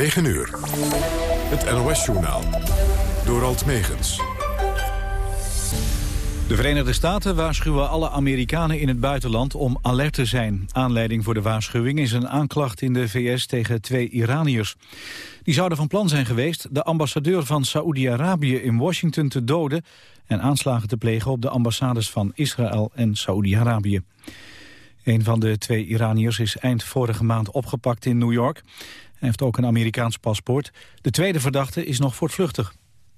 9 uur. Het NOS-journaal. Door Alt Megens. De Verenigde Staten waarschuwen alle Amerikanen in het buitenland om alert te zijn. Aanleiding voor de waarschuwing is een aanklacht in de VS tegen twee Iraniërs. Die zouden van plan zijn geweest de ambassadeur van Saoedi-Arabië in Washington te doden... en aanslagen te plegen op de ambassades van Israël en Saoedi-Arabië. Een van de twee Iraniërs is eind vorige maand opgepakt in New York. Hij heeft ook een Amerikaans paspoort. De tweede verdachte is nog voortvluchtig.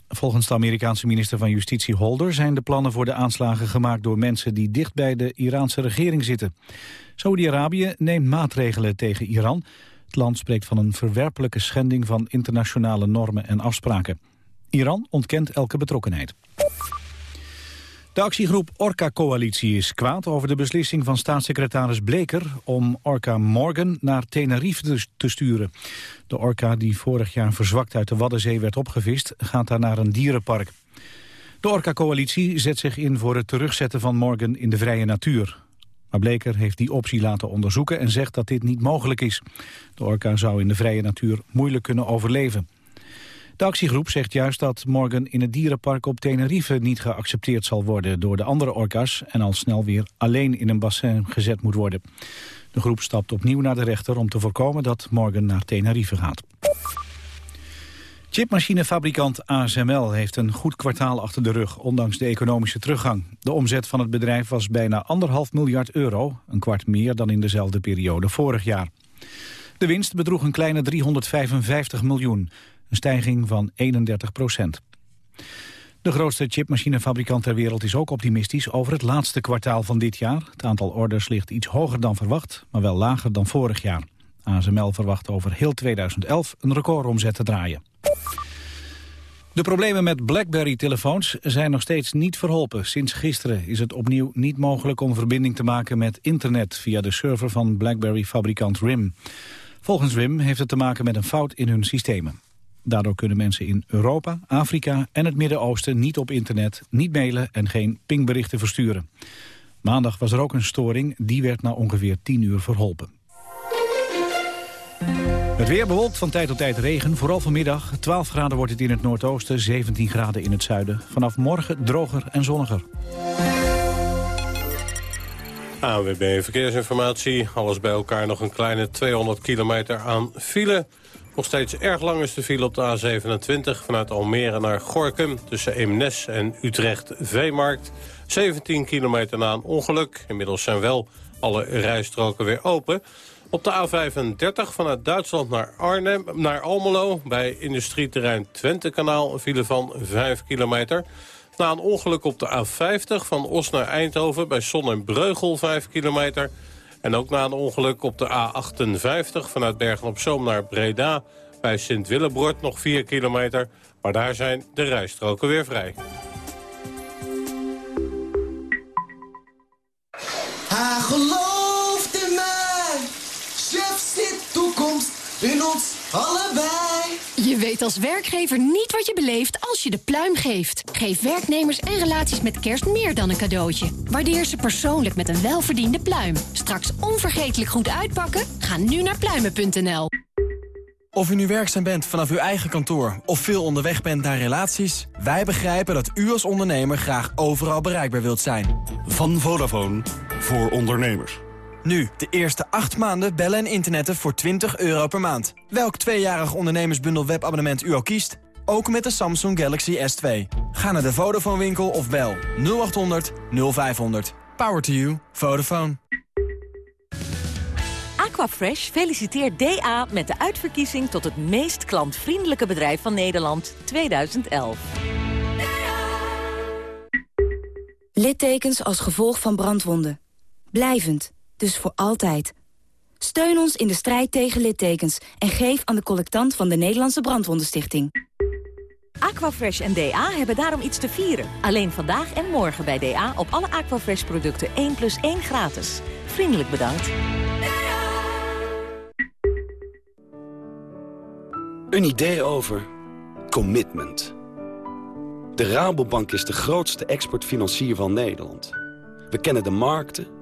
Volgens de Amerikaanse minister van Justitie Holder zijn de plannen voor de aanslagen gemaakt door mensen die dicht bij de Iraanse regering zitten. Saudi-Arabië neemt maatregelen tegen Iran. Het land spreekt van een verwerpelijke schending van internationale normen en afspraken. Iran ontkent elke betrokkenheid. De actiegroep Orca-coalitie is kwaad over de beslissing van staatssecretaris Bleker om Orca Morgan naar Tenerife te sturen. De orca die vorig jaar verzwakt uit de Waddenzee werd opgevist gaat daar naar een dierenpark. De Orca-coalitie zet zich in voor het terugzetten van Morgan in de vrije natuur. Maar Bleker heeft die optie laten onderzoeken en zegt dat dit niet mogelijk is. De orka zou in de vrije natuur moeilijk kunnen overleven. De actiegroep zegt juist dat Morgan in het dierenpark op Tenerife niet geaccepteerd zal worden door de andere orka's en al snel weer alleen in een bassin gezet moet worden. De groep stapt opnieuw naar de rechter om te voorkomen dat Morgan naar Tenerife gaat. Chipmachinefabrikant ASML heeft een goed kwartaal achter de rug, ondanks de economische teruggang. De omzet van het bedrijf was bijna anderhalf miljard euro, een kwart meer dan in dezelfde periode vorig jaar. De winst bedroeg een kleine 355 miljoen, een stijging van 31 procent. De grootste chipmachinefabrikant ter wereld is ook optimistisch over het laatste kwartaal van dit jaar. Het aantal orders ligt iets hoger dan verwacht, maar wel lager dan vorig jaar. ASML verwacht over heel 2011 een recordomzet te draaien. De problemen met BlackBerry-telefoons zijn nog steeds niet verholpen. Sinds gisteren is het opnieuw niet mogelijk om verbinding te maken met internet... via de server van BlackBerry-fabrikant RIM. Volgens RIM heeft het te maken met een fout in hun systemen. Daardoor kunnen mensen in Europa, Afrika en het Midden-Oosten niet op internet, niet mailen en geen pingberichten versturen. Maandag was er ook een storing, die werd na ongeveer 10 uur verholpen. Het weer bewolkt van tijd tot tijd regen, vooral vanmiddag. 12 graden wordt het in het noordoosten, 17 graden in het zuiden. Vanaf morgen droger en zonniger. ANWB Verkeersinformatie. Alles bij elkaar nog een kleine 200 kilometer aan file. Nog steeds erg lang is de file op de A27 vanuit Almere naar Gorkum... tussen Eemnes en Utrecht-Veemarkt. 17 kilometer na een ongeluk. Inmiddels zijn wel alle rijstroken weer open. Op de A35 vanuit Duitsland naar, Arnhem, naar Almelo... bij industrieterrein Twentekanaal een file van 5 kilometer... Na een ongeluk op de A50 van Os naar Eindhoven bij Son en Breugel 5 kilometer. En ook na een ongeluk op de A58 vanuit Bergen-op-Zoom naar Breda... bij Sint-Willebroord nog 4 kilometer. Maar daar zijn de rijstroken weer vrij. Hij gelooft in mij. Chef zit toekomst in ons allebei. Je weet als werkgever niet wat je beleeft als je de pluim geeft. Geef werknemers en relaties met kerst meer dan een cadeautje. Waardeer ze persoonlijk met een welverdiende pluim. Straks onvergetelijk goed uitpakken? Ga nu naar pluimen.nl. Of u nu werkzaam bent vanaf uw eigen kantoor of veel onderweg bent naar relaties... wij begrijpen dat u als ondernemer graag overal bereikbaar wilt zijn. Van Vodafone voor ondernemers. Nu, de eerste 8 maanden bellen en internetten voor 20 euro per maand. Welk tweejarig ondernemersbundel webabonnement u ook kiest, ook met de Samsung Galaxy S2. Ga naar de Vodafone winkel of bel 0800 0500. Power to you. Vodafone. Aquafresh feliciteert DA met de uitverkiezing tot het meest klantvriendelijke bedrijf van Nederland 2011. Littekens als gevolg van brandwonden. Blijvend dus voor altijd. Steun ons in de strijd tegen littekens en geef aan de collectant van de Nederlandse Brandwondenstichting. Aquafresh en DA hebben daarom iets te vieren. Alleen vandaag en morgen bij DA op alle Aquafresh producten 1 plus 1 gratis. Vriendelijk bedankt. Een idee over commitment. De Rabobank is de grootste exportfinancier van Nederland. We kennen de markten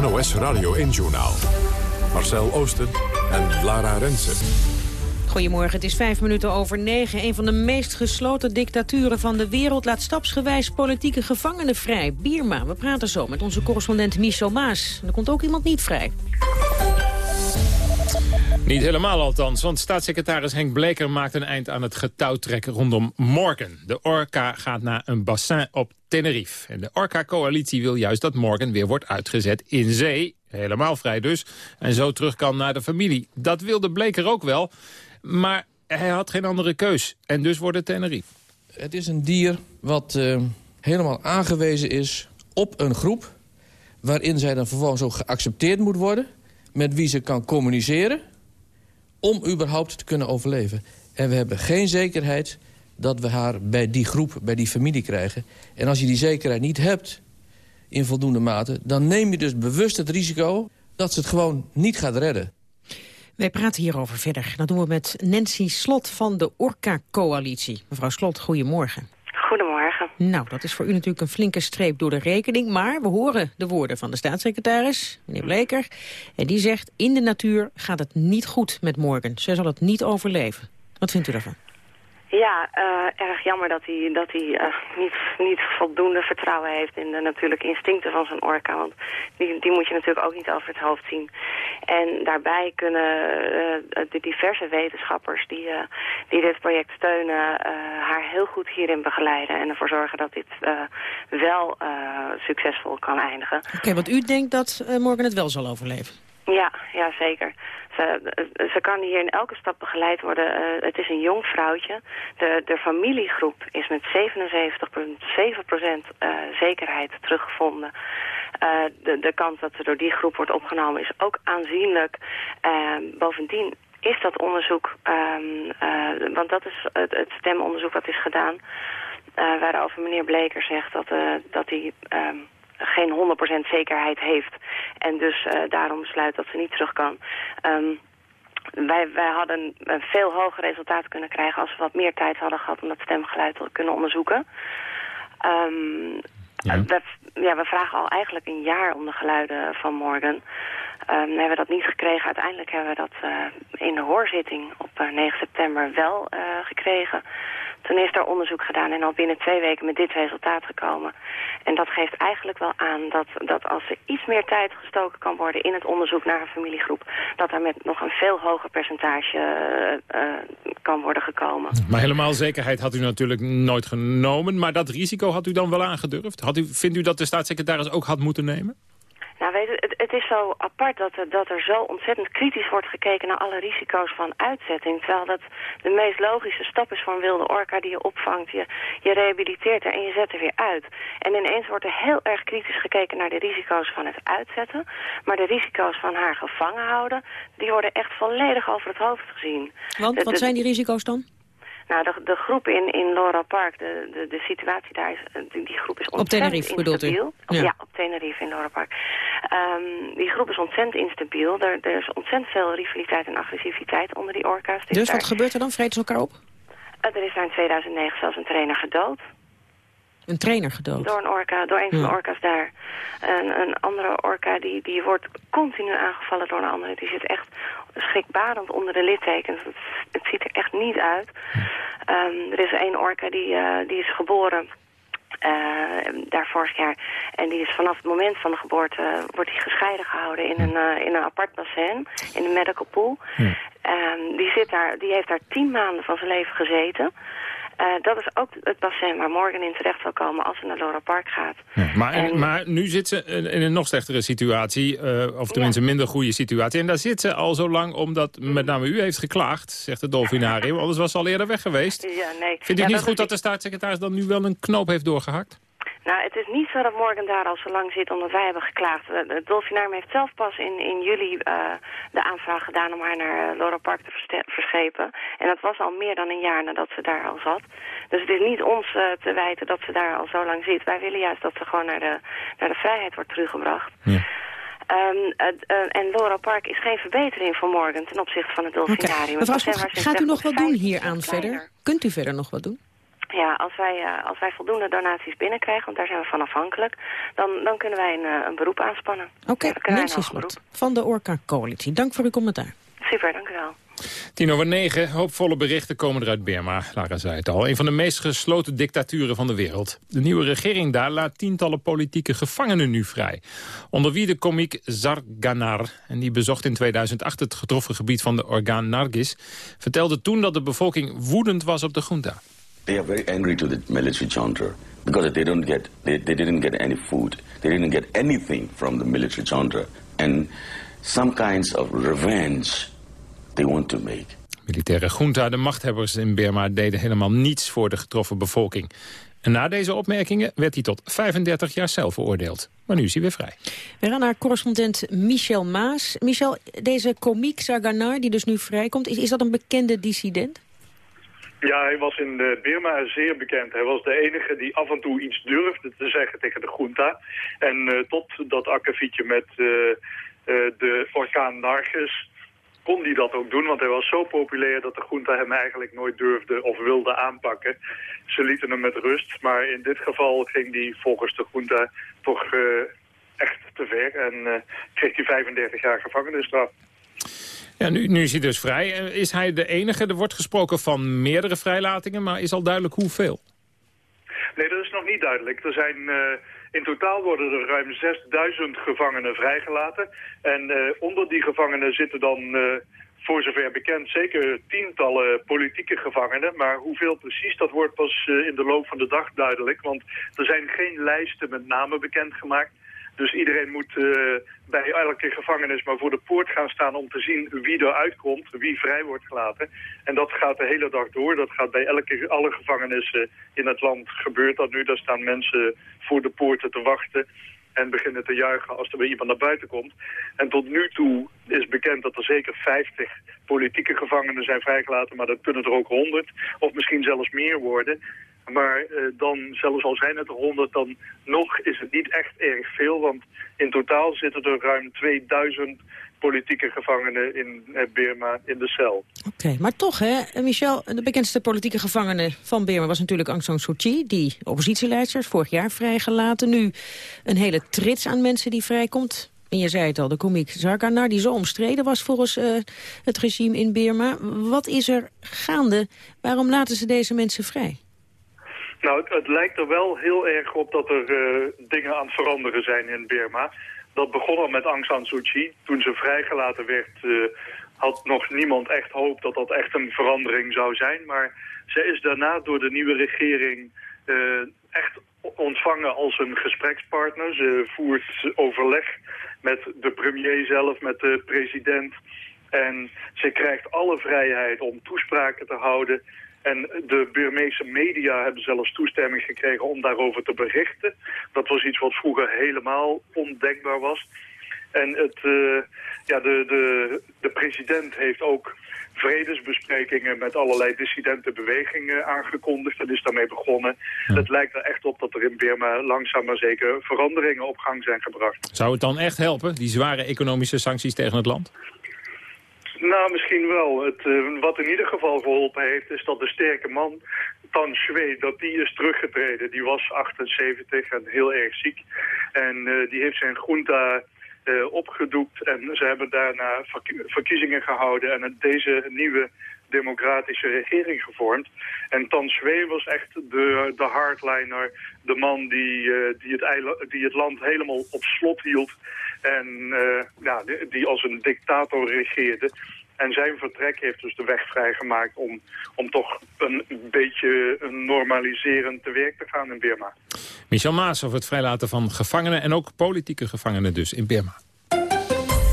NOS Radio 1-journaal. Marcel Oosten en Lara Rensen. Goedemorgen, het is vijf minuten over negen. Een van de meest gesloten dictaturen van de wereld... laat stapsgewijs politieke gevangenen vrij. Birma, we praten zo met onze correspondent Michel Maas. er komt ook iemand niet vrij. Niet helemaal althans, want staatssecretaris Henk Bleker maakt een eind aan het getouwtrekken rondom Morgan. De Orca gaat naar een bassin op Tenerife. En de Orca-coalitie wil juist dat Morgan weer wordt uitgezet in zee. Helemaal vrij dus. En zo terug kan naar de familie. Dat wilde Bleker ook wel. Maar hij had geen andere keus. En dus wordt het Tenerife. Het is een dier wat uh, helemaal aangewezen is op een groep... waarin zij dan vervolgens ook geaccepteerd moet worden... met wie ze kan communiceren... om überhaupt te kunnen overleven. En we hebben geen zekerheid dat we haar bij die groep, bij die familie krijgen. En als je die zekerheid niet hebt in voldoende mate... dan neem je dus bewust het risico dat ze het gewoon niet gaat redden. Wij praten hierover verder. Dat doen we met Nancy Slot van de Orca-coalitie. Mevrouw Slot, goedemorgen. Nou, dat is voor u natuurlijk een flinke streep door de rekening. Maar we horen de woorden van de staatssecretaris, meneer Bleker. En die zegt, in de natuur gaat het niet goed met Morgan. Ze zal het niet overleven. Wat vindt u daarvan? Ja, uh, erg jammer dat hij, dat hij uh, niet, niet voldoende vertrouwen heeft in de natuurlijke instincten van zijn orka. Want die, die moet je natuurlijk ook niet over het hoofd zien. En daarbij kunnen uh, de diverse wetenschappers die, die dit project steunen haar heel goed hierin begeleiden. En ervoor zorgen dat dit wel succesvol kan eindigen. Oké, want u denkt dat Morgan het wel zal overleven? Ja, ja zeker. Ze, kan hier in elke stap begeleid worden. Uh, het is een jong vrouwtje. De, de familiegroep is met 77,7% uh, zekerheid teruggevonden. Uh, de, de kans dat ze door die groep wordt opgenomen is ook aanzienlijk. Bovendien is dat onderzoek, um, want dat is het, het stemonderzoek wat is gedaan... waarover meneer Bleker zegt dat, dat hij... Um, geen 100% zekerheid heeft. En dus uh, daarom besluit dat ze niet terug kan. Um, wij, wij hadden een veel hoger resultaat kunnen krijgen als we wat meer tijd hadden gehad om dat stemgeluid te kunnen onderzoeken. Um, ja. We, ja, we vragen al eigenlijk een jaar om de geluiden van Morgan. Um, hebben we dat niet gekregen. Uiteindelijk hebben we dat uh, in de hoorzitting op uh, 9 september wel uh, gekregen. Toen is daar onderzoek gedaan en al binnen twee weken met dit resultaat gekomen. En dat geeft eigenlijk wel aan dat, dat als er iets meer tijd gestoken kan worden in het onderzoek naar een familiegroep, dat er met nog een veel hoger percentage uh, kan worden gekomen. Maar helemaal zekerheid had u natuurlijk nooit genomen, maar dat risico had u dan wel aangedurfd? Had u, vindt u dat de staatssecretaris ook had moeten nemen? Nou, weet het, het is zo apart dat er, dat er zo ontzettend kritisch wordt gekeken naar alle risico's van uitzetting. Terwijl dat de meest logische stap is voor een wilde orka die je opvangt, je, je rehabiliteert er en je zet er weer uit. En ineens wordt er heel erg kritisch gekeken naar de risico's van het uitzetten. Maar de risico's van haar gevangen houden, die worden echt volledig over het hoofd gezien. Want, wat zijn die risico's dan? Nou, de, de groep in, in Laura Park, de, de, de situatie daar is, eh, die, die groep is ontzettend op Tenerife, instabiel. Ja. ja. op Tenerife in Laura Park. Um, die groep is ontzettend instabiel. Er, er is ontzettend veel rivaliteit en agressiviteit onder die orka's. Dus, dus wat gebeurt er dan? Vreten ze elkaar op? Uh, er is daar in 2009 zelfs een trainer gedood. Een trainer gedood? Door een orka, door een van de orka's daar. En een andere orka die, die wordt continu aangevallen door een andere. Die zit echt schrikbarend onder de littekens. Het, het ziet er echt niet uit. Um, er is één orka die, uh, die is geboren uh, daar vorig jaar. En die is vanaf het moment van de geboorte wordt hij gescheiden gehouden in een, uh, in een apart bassin, in een medical pool. Um, die, zit daar, die heeft daar tien maanden van zijn leven gezeten. Uh, dat is ook het bassin waar morgen in terecht zal komen als ze naar Laura Park gaat. Ja, maar, en, maar nu zit ze in een nog slechtere situatie, uh, of tenminste een minder goede situatie. En daar zit ze al zo lang omdat met name u heeft geklaagd, zegt het dolfinarium. Anders was ze al eerder weg geweest. Ja, nee. Vindt u ja, niet goed dat de staatssecretaris dan nu wel een knoop heeft doorgehakt? Nou, het is niet zo dat Morgan daar al zo lang zit omdat wij hebben geklaagd. Het Dolfinarium heeft zelf pas in, in juli uh, de aanvraag gedaan om haar naar uh, Loro Park te verschepen. En dat was al meer dan een jaar nadat ze daar al zat. Dus het is niet ons uh, te wijten dat ze daar al zo lang zit. Wij willen juist dat ze gewoon naar de, naar de vrijheid wordt teruggebracht. Ja. Um, en Loro Park is geen verbetering voor Morgan ten opzichte van het Dolfinarium. Okay. Mevrouw gaat u nog wat doen hier aan verder? Kunt u verder nog wat doen? Ja, als wij, uh, als wij voldoende donaties binnenkrijgen, want daar zijn we van afhankelijk, dan, dan kunnen wij een, uh, een beroep aanspannen. Oké, okay, Nancy Slot van de Orca-coalitie. Dank voor uw commentaar. Super, dank u wel. Tien over negen, hoopvolle berichten komen er uit Burma. Lara zei het al, een van de meest gesloten dictaturen van de wereld. De nieuwe regering daar laat tientallen politieke gevangenen nu vrij. Onder wie de komiek Zarganar. En die bezocht in 2008 het getroffen gebied van de orgaan Nargis. Vertelde toen dat de bevolking woedend was op de junta. They are very angry to the military junta because they don't get they, they didn't get any food. They didn't get anything from the military junta. And some kinds of revenge they want to make. Militaire junta, de machthebbers in Burma deden helemaal niets voor de getroffen bevolking. En na deze opmerkingen werd hij tot 35 jaar cel veroordeeld. Maar nu is hij weer vrij. We gaan naar correspondent Michel Maas. Michel, deze komiek Zaganar, die dus nu vrijkomt, is, is dat een bekende dissident? Ja, hij was in de Birma zeer bekend. Hij was de enige die af en toe iets durfde te zeggen tegen de junta. En uh, tot dat akkefietje met uh, de orkaan Nargis kon hij dat ook doen. Want hij was zo populair dat de junta hem eigenlijk nooit durfde of wilde aanpakken. Ze lieten hem met rust. Maar in dit geval ging hij volgens de junta toch echt te ver. En kreeg hij 35 jaar gevangenisstraf. Ja, nu, nu is hij dus vrij. Eh, is hij de enige? Er wordt gesproken van meerdere vrijlatingen, maar is al duidelijk hoeveel? Nee, dat is nog niet duidelijk. Er zijn, uh, in totaal worden er ruim 6000 gevangenen vrijgelaten. En uh, onder die gevangenen zitten dan, voor zover bekend, zeker tientallen politieke gevangenen. Maar hoeveel precies, dat wordt pas in de loop van de dag duidelijk. Want er zijn geen lijsten met namen bekendgemaakt. Dus iedereen moet uh, bij elke gevangenis maar voor de poort gaan staan om te zien wie eruit komt, wie vrij wordt gelaten. En dat gaat de hele dag door. Dat gaat bij elke, alle gevangenissen in het land gebeurt dat nu. Daar staan mensen voor de poorten te wachten en beginnen te juichen als er weer iemand naar buiten komt. En tot nu toe is bekend dat er zeker 50 politieke gevangenen zijn vrijgelaten, maar dat kunnen er ook 100 of misschien zelfs meer worden. Maar uh, dan, zelfs al zijn het er 100, dan nog is het niet echt erg veel. Want in totaal zitten er ruim 2000 politieke gevangenen in uh, Burma in de cel. Oké, maar toch hè, Michel, de bekendste politieke gevangene van Burma was natuurlijk Aung San Suu Kyi. Die oppositieleidster vorig jaar vrijgelaten. Nu een hele trits aan mensen die vrijkomt. En je zei het al, de komiek Zarganar, die zo omstreden was volgens het regime in Burma. Wat is er gaande? Waarom laten ze deze mensen vrij? Nou, het, het, lijkt er wel heel erg op dat er uh, dingen aan het veranderen zijn in Burma. Dat begon al met Aung San Suu Kyi. Toen ze vrijgelaten werd, uh, had nog niemand echt hoop dat dat echt een verandering zou zijn. Maar zij is daarna door de nieuwe regering uh, echt ontvangen als een gesprekspartner. Ze voert overleg met de premier zelf, met de president. En ze krijgt alle vrijheid om toespraken te houden en de Burmeese media hebben zelfs toestemming gekregen om daarover te berichten. Dat was iets wat vroeger helemaal ondenkbaar was. En het, uh, ja, de, de, de president heeft ook vredesbesprekingen met allerlei dissidente bewegingen aangekondigd en is daarmee begonnen. Het lijkt er echt op dat er in Burma langzaam maar zeker veranderingen op gang zijn gebracht. Zou het dan echt helpen, die zware economische sancties tegen het land? Nou, misschien wel. Het, uh, wat in ieder geval geholpen heeft, is dat de sterke man, Tan Shui, dat die is teruggetreden. Die was 78 en heel erg ziek. En uh, die heeft zijn junta uh, opgedoekt en ze hebben daarna verkiezingen gehouden. En deze nieuwe democratische regering gevormd. En Tan Shui was echt de, de hardliner, de man die, die, het die het land helemaal op slot hield. En uh, ja, die, die als een dictator regeerde. En zijn vertrek heeft dus de weg vrijgemaakt om, om toch een beetje een normaliserend te werk te gaan in Burma. Michel Maas over het vrijlaten van gevangenen en ook politieke gevangenen dus in Burma.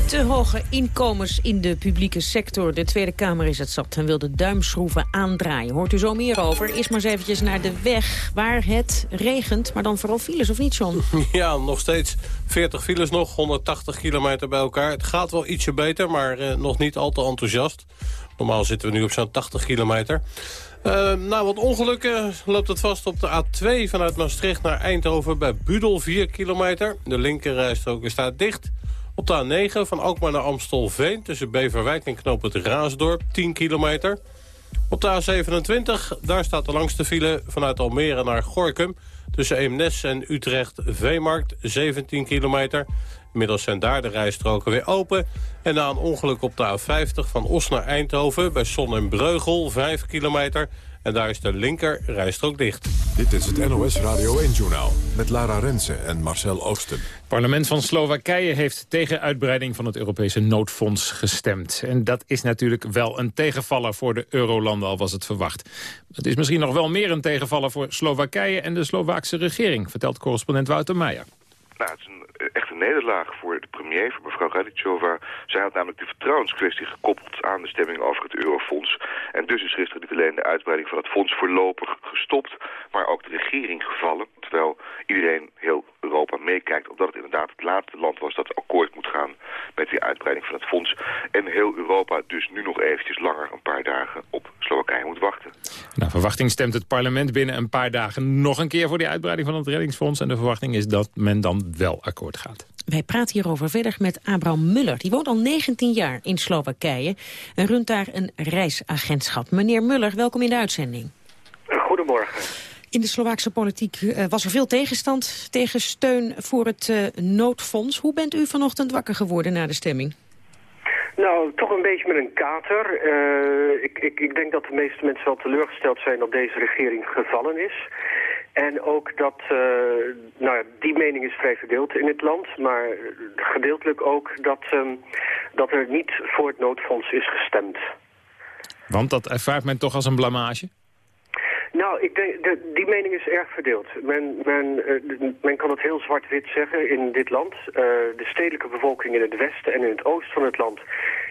Te hoge inkomens in de publieke sector. De Tweede Kamer is het zat en wil de duimschroeven aandraaien. Hoort u zo meer over. Eerst maar eens eventjes naar de weg waar het regent. Maar dan vooral files, of niet, John? Ja, nog steeds 40 files nog, 180 kilometer bij elkaar. Het gaat wel ietsje beter, maar eh, nog niet al te enthousiast. Normaal zitten we nu op zo'n 80 kilometer. Uh, nou, wat ongelukken loopt het vast op de A2 vanuit Maastricht naar Eindhoven... bij Budel, 4 kilometer. De linkerrijstrook staat dicht. Op de A9 van Alkmaar naar Amstelveen... tussen Beverwijk en Knoop het Raasdorp, 10 kilometer. Op de A27, daar staat de langste file vanuit Almere naar Gorkum... tussen Eemnes en Utrecht-Veemarkt, 17 kilometer. Inmiddels zijn daar de rijstroken weer open. En na een ongeluk op de A50 van Os naar Eindhoven... bij Son en Breugel, 5 kilometer... En daar is de linker rijstrook dicht. Dit is het NOS Radio 1-journaal met Lara Rensen en Marcel Oosten. Het parlement van Slowakije heeft tegen uitbreiding van het Europese noodfonds gestemd. En dat is natuurlijk wel een tegenvaller voor de eurolanden, al was het verwacht. Het is misschien nog wel meer een tegenvaller voor Slowakije en de Slovaakse regering, vertelt correspondent Wouter Meijer. Nou, het is een echt een nederlaag voor de premier, voor mevrouw Radicova. Zij had namelijk de vertrouwenskwestie gekoppeld aan de stemming over het eurofonds. En dus is gisteren niet alleen de uitbreiding van het fonds voorlopig gestopt, maar ook de regering gevallen. Terwijl iedereen, heel Europa meekijkt, omdat het inderdaad het laatste land was dat akkoord moet gaan met die uitbreiding van het fonds. En heel Europa dus nu nog eventjes langer, een paar dagen, op Slowakije moet wachten. Nou, verwachting stemt het parlement binnen een paar dagen nog een keer voor die uitbreiding van het reddingsfonds. En de verwachting is dat men dan wel akkoord gaat. Wij praten hierover verder met Abraham Muller. Die woont al 19 jaar in Slowakije en runt daar een reisagentschap. Meneer Muller, welkom in de uitzending. Goedemorgen. In de Slovaakse politiek uh, was er veel tegenstand tegen steun voor het uh, noodfonds. Hoe bent u vanochtend wakker geworden na de stemming? Nou, toch een beetje met een kater. Uh, ik, ik, ik denk dat de meeste mensen wel teleurgesteld zijn dat deze regering gevallen is. En ook dat, uh, nou ja, die mening is vrij verdeeld in het land, maar gedeeltelijk ook dat, um, dat er niet voor het noodfonds is gestemd. Want dat ervaart men toch als een blamage? Nou, ik denk, de, die mening is erg verdeeld. Men, men, uh, men kan het heel zwart-wit zeggen in dit land. Uh, de stedelijke bevolking in het westen en in het oosten van het land...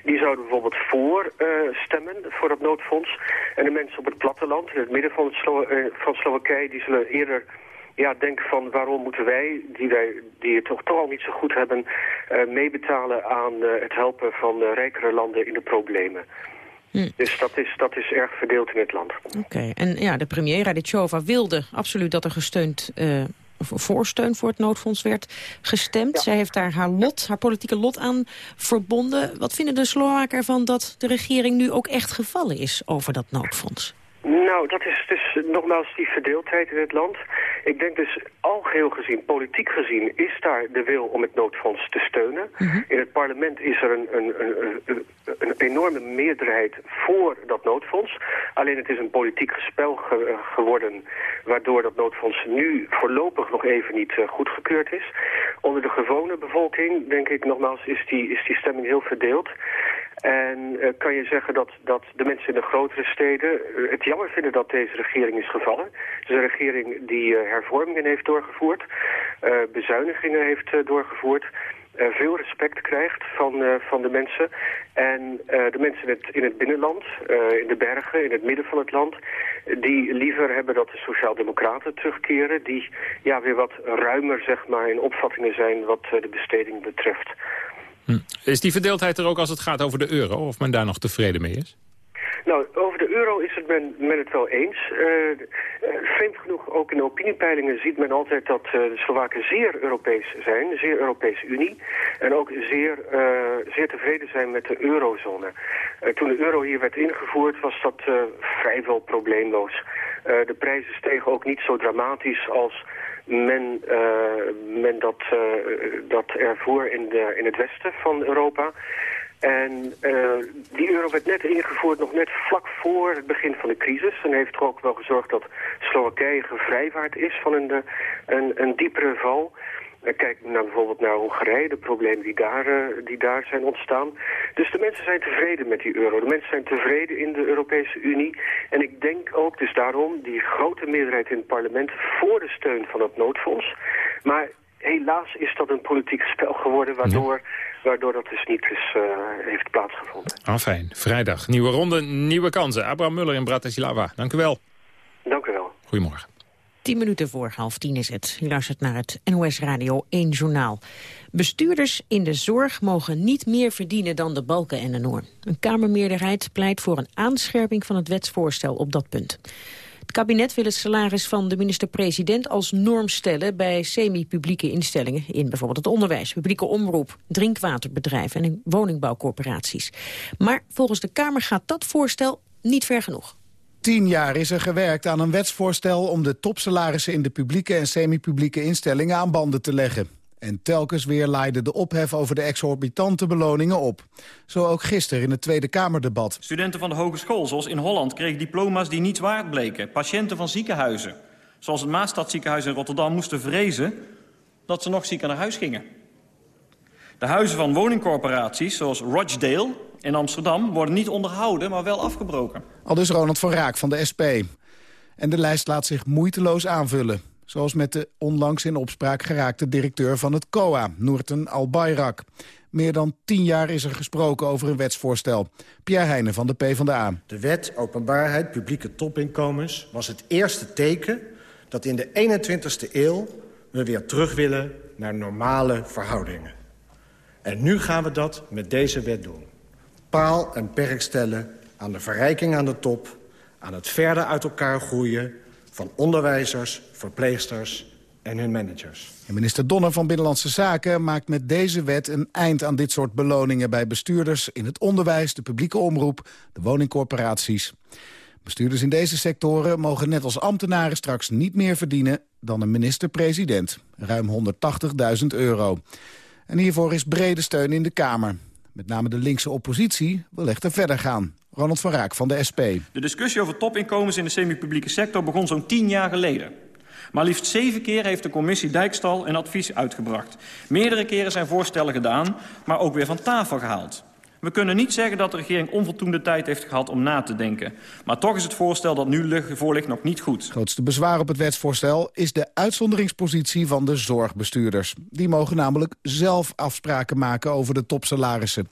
die zouden bijvoorbeeld voor uh, stemmen, voor dat noodfonds. En de mensen op het platteland, in het midden van, het van Slowakije... die zullen eerder ja, denken van waarom moeten wij, die, wij, die het toch, toch al niet zo goed hebben... meebetalen aan het helpen van rijkere landen in de problemen. Hm. Dus dat is, dat is erg verdeeld in het land. Oké, en ja, de premier Radicova wilde absoluut dat er gesteund... Uh, voorsteun voor het noodfonds werd gestemd. Zij heeft daar haar lot, haar politieke lot aan verbonden. Wat vinden de Slowaken ervan dat de regering nu ook echt gevallen is over dat noodfonds? Nou, dat is dus nogmaals die verdeeldheid in het land. Ik denk dus algeheel gezien, politiek gezien, is daar de wil om het noodfonds te steunen. Mhm. In het parlement is er een, een, een, een, enorme meerderheid voor dat noodfonds. Alleen het is een politiek gespel geworden, waardoor dat noodfonds nu voorlopig nog even niet uh, goedgekeurd is. Onder de gewone bevolking, denk ik nogmaals, is die, is die stemming heel verdeeld. En uh, kan je zeggen dat, dat de mensen in de grotere steden uh, het jammer vinden dat deze regering is gevallen. Het is een regering die uh, hervormingen heeft doorgevoerd, bezuinigingen heeft doorgevoerd. veel respect krijgt van, van de mensen. En de mensen in het, in het binnenland, in de bergen, in het midden van het land... die liever hebben dat de sociaaldemocraten terugkeren... die ja, weer wat ruimer zeg maar, in opvattingen zijn wat de besteding betreft. Hm. Is die verdeeldheid er ook als het gaat over de euro? Of men daar nog tevreden mee is? Nou, over de euro is het men, men het wel eens. Uh, vreemd genoeg, ook in de opiniepeilingen ziet men altijd dat uh, de Slowaken zeer Europees zijn, zeer Europese Unie. En ook zeer, zeer tevreden zijn met de eurozone. toen de euro hier werd ingevoerd was dat vrijwel probleemloos. de prijzen stegen ook niet zo dramatisch als men, uh, men dat, uh, dat ervoer in, de, in het westen van Europa. En uh, die euro werd net ingevoerd, nog net vlak voor het begin van de crisis. En heeft er ook wel gezorgd dat Slowakije gevrijwaard is van een, een, een diepere val. Kijk naar bijvoorbeeld naar Hongarije, de problemen die daar, uh, die daar zijn ontstaan. Dus de mensen zijn tevreden met die euro. De mensen zijn tevreden in de Europese Unie. En ik denk ook dus daarom die grote meerderheid in het parlement voor de steun van het noodfonds. Maar helaas is dat een politiek spel geworden... waardoor, waardoor dat dus niet is, uh, heeft plaatsgevonden. Ah, fijn. Vrijdag. Nieuwe ronde, nieuwe kansen. Abraham Muller in Bratislava. Dank u wel. Dank u wel. Goedemorgen. Tien minuten voor half tien is het. U luistert naar het NOS Radio 1 Journaal. Bestuurders in de zorg mogen niet meer verdienen dan de balken en de norm. Een Kamermeerderheid pleit voor een aanscherping van het wetsvoorstel op dat punt. Het kabinet wil het salaris van de minister-president als norm stellen bij semi-publieke instellingen in bijvoorbeeld het onderwijs, publieke omroep, drinkwaterbedrijven en woningbouwcorporaties. Maar volgens de Kamer gaat dat voorstel niet ver genoeg. Tien jaar is er gewerkt aan een wetsvoorstel om de topsalarissen in de publieke en semi-publieke instellingen aan banden te leggen. En telkens weer leidde de ophef over de exorbitante beloningen op. Zo ook gisteren in het Tweede Kamerdebat. Studenten van de hogeschool, zoals in Holland, kregen diploma's die niets waard bleken. Patiënten van ziekenhuizen, zoals het Maastadziekenhuis in Rotterdam, moesten vrezen dat ze nog zieker naar huis gingen. De huizen van woningcorporaties, zoals Rochdale in Amsterdam... worden niet onderhouden, maar wel afgebroken. Al dus Ronald van Raak van de SP. En de lijst laat zich moeiteloos aanvullen. Zoals met de onlangs in opspraak geraakte directeur van het COA, Noorten Al-Bayrak. Meer dan tien jaar is er gesproken over een wetsvoorstel. Pierre Heijnen van de PvdA. De wet openbaarheid publieke topinkomens was het eerste teken... dat in de 21ste eeuw we weer terug willen naar normale verhoudingen. En nu gaan we dat met deze wet doen. Paal en perk stellen aan de verrijking aan de top... aan het verder uit elkaar groeien van onderwijzers, verpleegsters en hun managers. Minister Donner van Binnenlandse Zaken maakt met deze wet een eind aan dit soort beloningen bij bestuurders in het onderwijs, de publieke omroep, de woningcorporaties. Bestuurders in deze sectoren mogen net als ambtenaren straks niet meer verdienen dan een minister-president, ruim 180.000 euro. En hiervoor is brede steun in de Kamer. Met name de linkse oppositie wil echter verder gaan. Ronald van Raak van de SP. De discussie over topinkomens in de semi-publieke sector begon zo'n tien jaar geleden. Maar liefst zeven keer heeft de commissie Dijkstal een advies uitgebracht. Meerdere keren zijn voorstellen gedaan, maar ook weer van tafel gehaald. We kunnen niet zeggen dat de regering onvoldoende tijd heeft gehad om na te denken. Maar toch is het voorstel dat nu voor ligt nog niet goed. Het grootste bezwaar op het wetsvoorstel is de uitzonderingspositie van de zorgbestuurders. Die mogen namelijk zelf afspraken maken over de topsalarissen.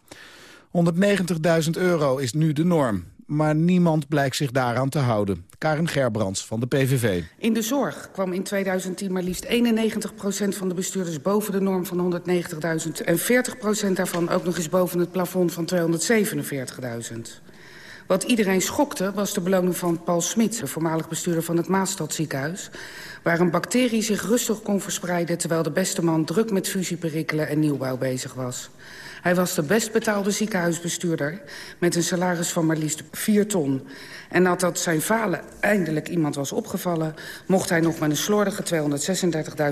190.000 euro is nu de norm. Maar niemand blijkt zich daaraan te houden. Karen Gerbrands van de PVV. In de zorg kwam in 2010 maar liefst 91% van de bestuurders boven de norm van 190.000... en 40% daarvan ook nog eens boven het plafond van 247.000. Wat iedereen schokte was de beloning van Paul Smit... de voormalig bestuurder van het Maastadziekenhuis... waar een bacterie zich rustig kon verspreiden... terwijl de beste man druk met fusieperikelen en nieuwbouw bezig was. Hij was de best betaalde ziekenhuisbestuurder... met een salaris van maar liefst 4 ton. En nadat zijn falen eindelijk iemand was opgevallen... mocht hij nog met een slordige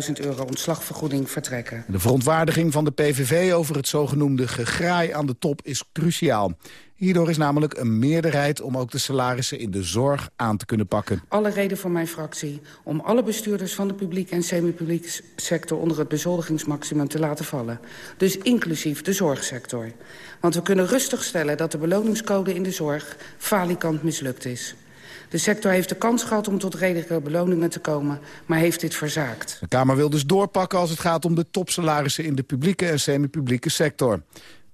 236.000 euro ontslagvergoeding vertrekken. De verontwaardiging van de PVV over het zogenoemde gegraai aan de top is cruciaal. Hierdoor is namelijk een meerderheid om ook de salarissen in de zorg aan te kunnen pakken. Alle reden voor mijn fractie om alle bestuurders van de publieke en semi-publieke sector onder het bezoldigingsmaximum te laten vallen. Dus inclusief de zorgsector. Want we kunnen rustig stellen dat de beloningscode in de zorg falikant mislukt is. De sector heeft de kans gehad om tot redelijke beloningen te komen, maar heeft dit verzaakt. De Kamer wil dus doorpakken als het gaat om de topsalarissen in de publieke en semi-publieke sector.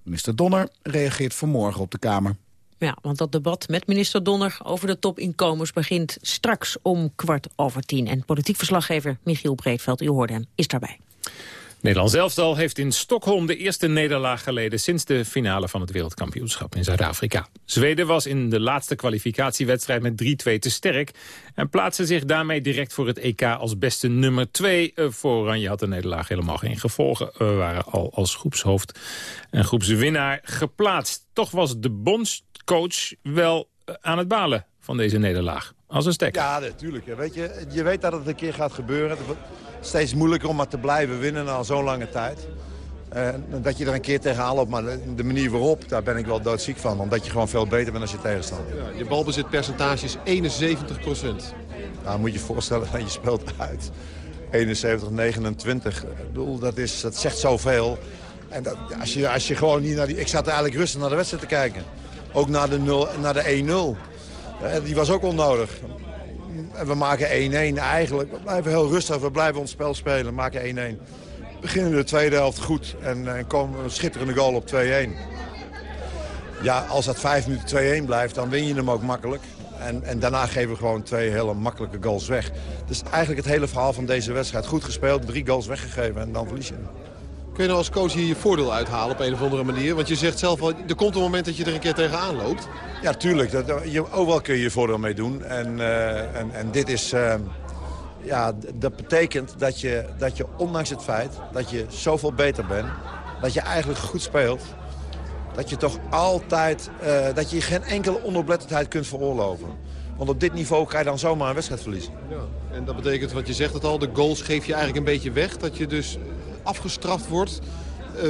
Minister Donner reageert vanmorgen op de Kamer. Ja, want dat debat met minister Donner over de topinkomens begint straks om kwart over tien. En politiek verslaggever Michiel Breedveld, u hoorde hem, is daarbij. Nederland zelfstal heeft in Stockholm de eerste nederlaag geleden... sinds de finale van het wereldkampioenschap in Zuid-Afrika. Zweden was in de laatste kwalificatiewedstrijd met 3-2 te sterk... en plaatste zich daarmee direct voor het EK als beste nummer 2. Eh, voor Oranje had de nederlaag helemaal geen gevolgen. We waren al als groepshoofd en groepswinnaar geplaatst. Toch was de bondscoach wel eh, aan het balen van deze nederlaag. Als een stek. Ja, natuurlijk. Weet je, je weet dat het een keer gaat gebeuren steeds moeilijker om maar te blijven winnen na zo'n lange tijd. Uh, dat je er een keer tegenaan loopt, maar de manier waarop, daar ben ik wel doodziek van. Omdat je gewoon veel beter bent als je tegenstander. Ja, je balbezitpercentage is 71 procent. Nou, moet je je voorstellen, je speelt uit 71, 29. Ik bedoel, dat, is, dat zegt zoveel. En dat, als, je, als je gewoon niet naar die... Ik zat eigenlijk rustig naar de wedstrijd te kijken. Ook naar de, 0, naar de 1-0. Die was ook onnodig. En we maken 1-1 eigenlijk. We blijven heel rustig, we blijven ons spel spelen, maken 1-1. beginnen de tweede helft goed en, en komen een schitterende goal op 2-1. Ja, als dat 5 minuten 2-1 blijft, dan win je hem ook makkelijk. En, en daarna geven we gewoon twee hele makkelijke goals weg. Dus eigenlijk het hele verhaal van deze wedstrijd. Goed gespeeld, drie goals weggegeven en dan verlies je hem. Kun je nou als coach hier je voordeel uithalen op een of andere manier? Want je zegt zelf al, er komt een moment dat je er een keer tegenaan loopt. Ja, tuurlijk. Dat, je, overal kun je je voordeel mee doen. En, uh, en, en dit is... Uh, ja, dat betekent dat je, dat je ondanks het feit dat je zoveel beter bent... dat je eigenlijk goed speelt... dat je toch altijd... Uh, dat je geen enkele onoplettendheid kunt veroorloven. Want op dit niveau kan je dan zomaar een wedstrijd verliezen. Ja, en dat betekent, wat je zegt het al, de goals geef je eigenlijk een beetje weg. Dat je dus afgestraft wordt uh,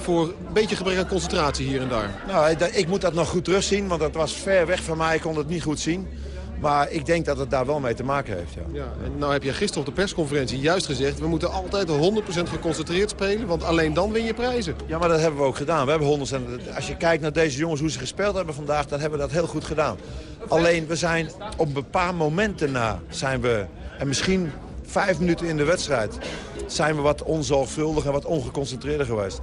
voor een beetje gebrek aan concentratie hier en daar. Nou, ik moet dat nog goed terugzien, want dat was ver weg van mij. Ik kon het niet goed zien. Maar ik denk dat het daar wel mee te maken heeft, ja. ja en nou heb je gisteren op de persconferentie juist gezegd... we moeten altijd 100% geconcentreerd spelen, want alleen dan win je prijzen. Ja, maar dat hebben we ook gedaan. We hebben 100 Als je kijkt naar deze jongens, hoe ze gespeeld hebben vandaag... dan hebben we dat heel goed gedaan. Alleen, we zijn op een paar momenten na... zijn we, en misschien vijf minuten in de wedstrijd... zijn we wat onzorgvuldig en wat ongeconcentreerder geweest.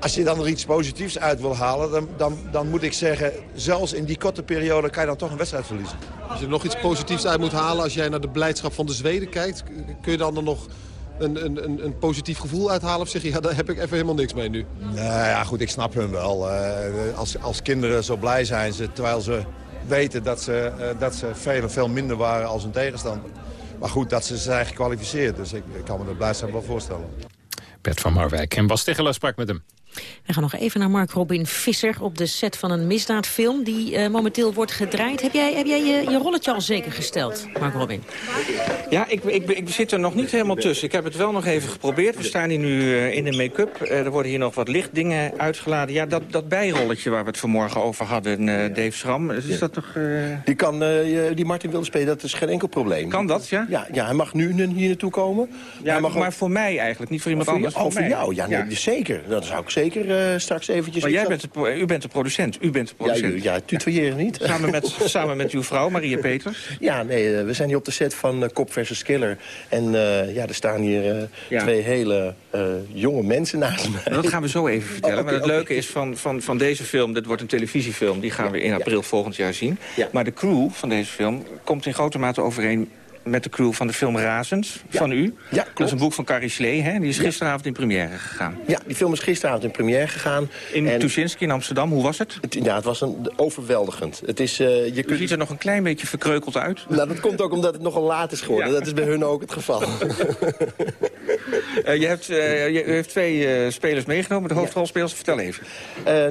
Als je dan er iets positiefs uit wil halen, dan, dan, dan moet ik zeggen... zelfs in die korte periode kan je dan toch een wedstrijd verliezen. Als je er nog iets positiefs uit moet halen, als jij naar de blijdschap van de Zweden kijkt... kun je dan er nog een, een, een, positief gevoel uithalen? Of zeg je, ja, daar heb ik even helemaal niks mee nu? Nou ja, goed, ik snap hun wel. Uh, als, als kinderen zo blij zijn, ze, terwijl ze weten dat ze, uh, dat ze veel, veel minder waren als hun tegenstander. Maar goed, dat ze zijn gekwalificeerd. Dus ik, kan me de blijdschap wel voorstellen. Bert van Marwijk en Bas Tegeler sprak met hem. We gaan nog even naar Mark Robin Visser op de set van een misdaadfilm... die uh, momenteel wordt gedraaid. Heb jij, heb jij je, je rolletje al zeker gesteld, Mark Robin? Ja, ik, ik, ik zit er nog niet helemaal tussen. Ik heb het wel nog even geprobeerd. We staan hier nu uh, in de make-up. Uh, er worden hier nog wat lichtdingen uitgeladen. Ja, dat, dat bijrolletje waar we het vanmorgen over hadden, Dave Schram... Is dat toch... Die kan die Martin wilde spelen, dat is geen enkel probleem. Kan dat, ja? Ja, ja hij mag nu hier naartoe komen. Ja, mag maar ook... voor mij eigenlijk, niet voor iemand voor anders. Oh, voor jou? Ja, nee, ja. zeker. Dat zou ik zeker zeker uh, straks eventjes... Maar jij bent de, u bent de producent. U bent de producent. Ja, ja tutoyeren niet. Samen met, samen met uw vrouw, Maria Peters. Ja, nee, uh, we zijn hier op de set van uh, Kop versus Killer. En ja, er staan hier ja. twee hele jonge mensen naast mij. Dat gaan we zo even vertellen. Oh, okay, maar het okay. leuke is van, van, van deze film, dit wordt een televisiefilm... die gaan we in april volgend jaar zien. Maar de crew van deze film komt in grote mate overeen met de crew van de film Razend, ja. van u. Ja, klopt. Dat is een boek van Carrie Slee, hè? Die is gisteravond in première gegaan. Ja, die film is gisteravond in première gegaan. In en... Tuschinski in Amsterdam, hoe was het? het? Ja, het was een, overweldigend. Het is, uh, je kunt... ziet er nog een klein beetje verkreukeld uit. Nou, dat komt ook omdat het nogal laat is geworden. Ja. Dat is bij hun ook het geval. uh, je, hebt, uh, je heeft twee spelers meegenomen, de hoofdrolspelers. Vertel even.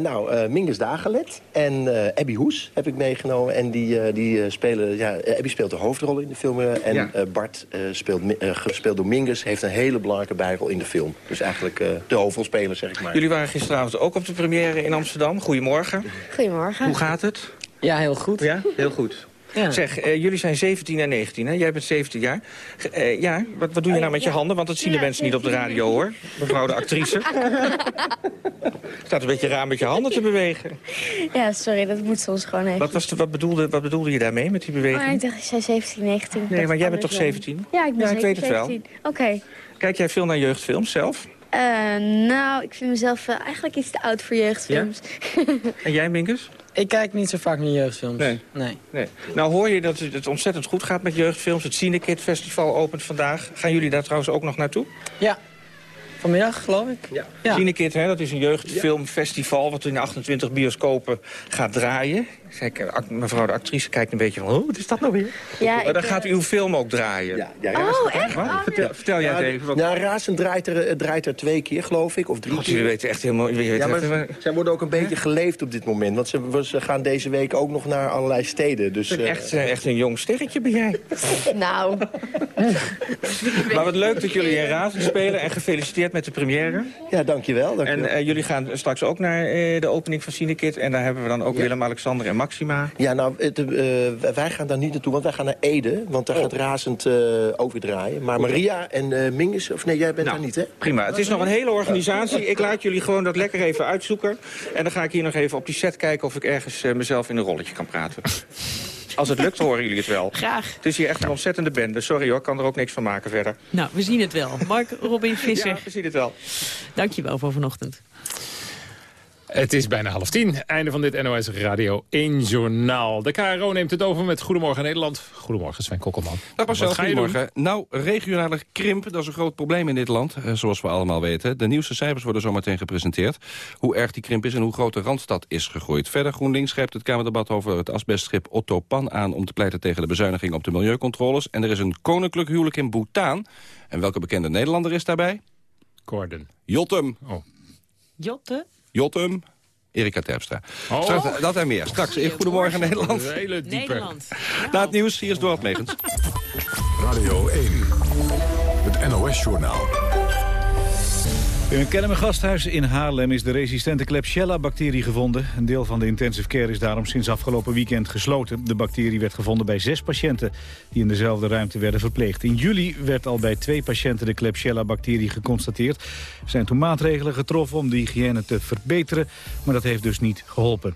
nou, Mingus Dagelet en Abby Hoes heb ik meegenomen. En die, die spelen, ja, Abby speelt de hoofdrol in de film... En ja. uh, Bart, uh, speelt, uh, gespeeld door Mingus, heeft een hele belangrijke bijrol in de film. Dus eigenlijk de hoofdrolspeler, zeg ik maar. Jullie waren gisteravond ook op de première in Amsterdam. Goedemorgen. Goedemorgen. Hoe gaat het? Ja, heel goed. Ja, heel goed. Ja. Zeg, uh, jullie zijn 17 en 19, hè? Jij bent 17 jaar. Uh, ja, wat, wat doe je nou met je handen? Want dat zien de mensen niet op de radio, hoor. Mevrouw de actrice. Staat een beetje raar met je handen te bewegen. Ja, sorry, dat moet soms gewoon even. Wat, was de, wat, bedoelde, wat bedoelde je daarmee met die beweging? Ik dacht, je zei 17, 19. Nee, maar jij bent toch 17? Ja, ik ben ja, ik weet het 17. Oké. Okay. Kijk jij veel naar jeugdfilms zelf? Uh, nou, ik vind mezelf uh, eigenlijk iets te oud voor jeugdfilms. Ja? en jij, Minkus? Ik kijk niet zo vaak naar jeugdfilms. Nee. nee. nee. Nou hoor je dat het ontzettend goed gaat met jeugdfilms. Het Cinekid Festival opent vandaag. Gaan jullie daar trouwens ook nog naartoe? Ja. Vanmiddag, geloof ik. Ja. ja. Cinekid, hè, dat is een jeugdfilmfestival... wat in 28 bioscopen gaat draaien. Kijk, mevrouw de actrice kijkt een beetje van... Oh, wat is dat nou weer? Ja, maar dan gaat uw film ook draaien. Ja, ja, ja. Oh, echt? Oh, vertel, vertel jij het even. Wat... Ja, Razen draait er, draait er twee keer, geloof ik. Of drie God, keer. Jullie weten echt helemaal... Weet ja, maar even... zij worden ook een beetje geleefd op dit moment. Want ze, ze gaan deze week ook nog naar allerlei steden. Dus, uh... echt, uh, echt een jong sterretje ben jij. nou. maar wat leuk dat jullie in Razen spelen. En gefeliciteerd met de première. Ja, dankjewel. En dankjewel. uh, jullie gaan straks ook naar de opening van Cinekid. En daar hebben we dan ook ja. Willem, Alexander en Maxima. Ja, nou, het, uh, wij gaan daar niet naartoe, want wij gaan naar Ede. Want daar oh. gaat razend uh, over draaien. Maar Maria en uh, Mingus, of nee, jij bent nou, daar niet, hè? Prima, het is nog een hele organisatie. Ik laat jullie gewoon dat lekker even uitzoeken. En dan ga ik hier nog even op die set kijken of ik ergens mezelf in een rolletje kan praten. Als het lukt, horen jullie het wel. Graag. Het is hier echt een ontzettende bende. Sorry hoor, ik kan er ook niks van maken verder. Nou, we zien het wel. Mark Robin Visser. Ja, we zien het wel. Dankjewel voor vanochtend. Het is bijna half tien. Einde van dit NOS Radio 1 Journaal. De KRO neemt het over met Goedemorgen Nederland. Goedemorgen Sven Kokkelman. Dag Marcel, Wat ga je goedemorgen. Nou, regionale krimp, dat is een groot probleem in dit land, eh, zoals we allemaal weten. De nieuwste cijfers worden zometeen gepresenteerd. Hoe erg die krimp is en hoe groot de Randstad is gegroeid. Verder GroenLinks grijpt het Kamerdebat over het asbestschip Otto Pan aan... om te pleiten tegen de bezuiniging op de milieucontroles. En er is een koninklijk huwelijk in Bhutan. En welke bekende Nederlander is daarbij? Corden. Jotum. Oh. Jotte? Jotum. Erika Terpstra. Oh. Straks, dat en meer. Straks in Goedemorgen Nederland. Hele diepe. Nederland. Na het nieuws, hier is Dorot Megens. Radio 1, het NOS-journaal. In een Kennemer in Haarlem is de resistente Klebsiella-bacterie gevonden. Een deel van de intensive care is daarom sinds afgelopen weekend gesloten. De bacterie werd gevonden bij zes patiënten die in dezelfde ruimte werden verpleegd. In juli werd al bij twee patiënten de Klebsiella-bacterie geconstateerd. Er zijn toen maatregelen getroffen om de hygiëne te verbeteren, maar dat heeft dus niet geholpen.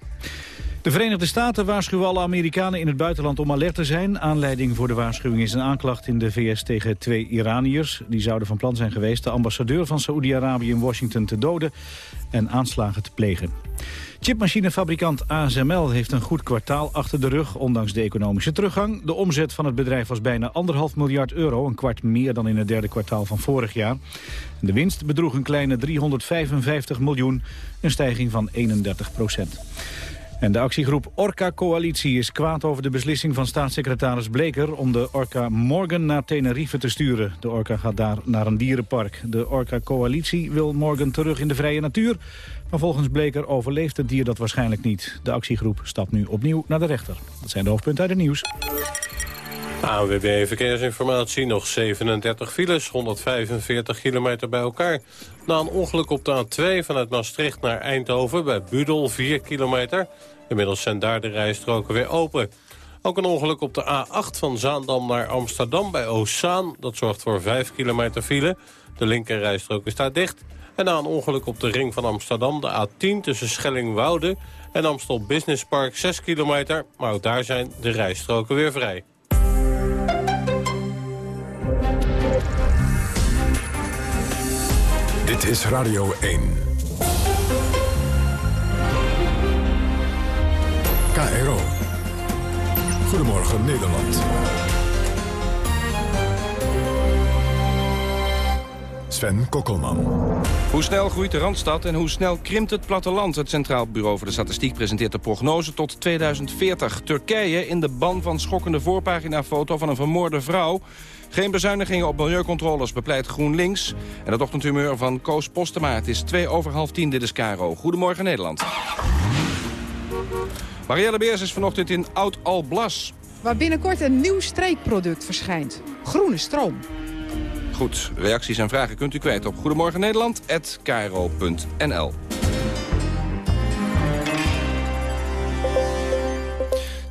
De Verenigde Staten waarschuwen alle Amerikanen in het buitenland om alert te zijn. Aanleiding voor de waarschuwing is een aanklacht in de VS tegen twee Iraniërs. Die zouden van plan zijn geweest de ambassadeur van Saoedi-Arabië in Washington te doden en aanslagen te plegen. Chipmachinefabrikant ASML heeft een goed kwartaal achter de rug, ondanks de economische teruggang. De omzet van het bedrijf was bijna anderhalf miljard euro, een kwart meer dan in het derde kwartaal van vorig jaar. De winst bedroeg een kleine 355 miljoen, een stijging van 31 procent. En de actiegroep Orca Coalitie is kwaad over de beslissing van staatssecretaris Bleker om de Orca Morgan naar Tenerife te sturen. De Orca gaat daar naar een dierenpark. De Orca Coalitie wil Morgan terug in de vrije natuur. Maar volgens Bleker overleeft het dier dat waarschijnlijk niet. De actiegroep stapt nu opnieuw naar de rechter. Dat zijn de hoofdpunten uit het nieuws. ANWB Verkeersinformatie, nog 37 files, 145 kilometer bij elkaar. Na een ongeluk op de A2 vanuit Maastricht naar Eindhoven bij Budel 4 kilometer. Inmiddels zijn daar de rijstroken weer open. Ook een ongeluk op de A8 van Zaandam naar Amsterdam bij Oostzaan. Dat zorgt voor 5 kilometer file. De linkerrijstrook is daar dicht. En na een ongeluk op de ring van Amsterdam, de A10 tussen Schellingwoude en Amstel Business Park 6 kilometer. Maar ook daar zijn de rijstroken weer vrij. Dit is Radio 1. KRO. Goedemorgen Nederland. Sven Kokkelman. Hoe snel groeit de Randstad en hoe snel krimpt het platteland? Het Centraal Bureau voor de Statistiek presenteert de prognose tot 2040. Turkije in de ban van schokkende voorpaginafoto van een vermoorde vrouw. Geen bezuinigingen op milieucontroles bepleit GroenLinks. En het ochtendhumeur van Koos Postema. Het is twee over half tien, dit is Caro. Goedemorgen Nederland. Marielle Beers is vanochtend in Oud-Alblas. Waar binnenkort een nieuw streekproduct verschijnt. Groene stroom. Goed, reacties en vragen kunt u kwijt op Goedemorgen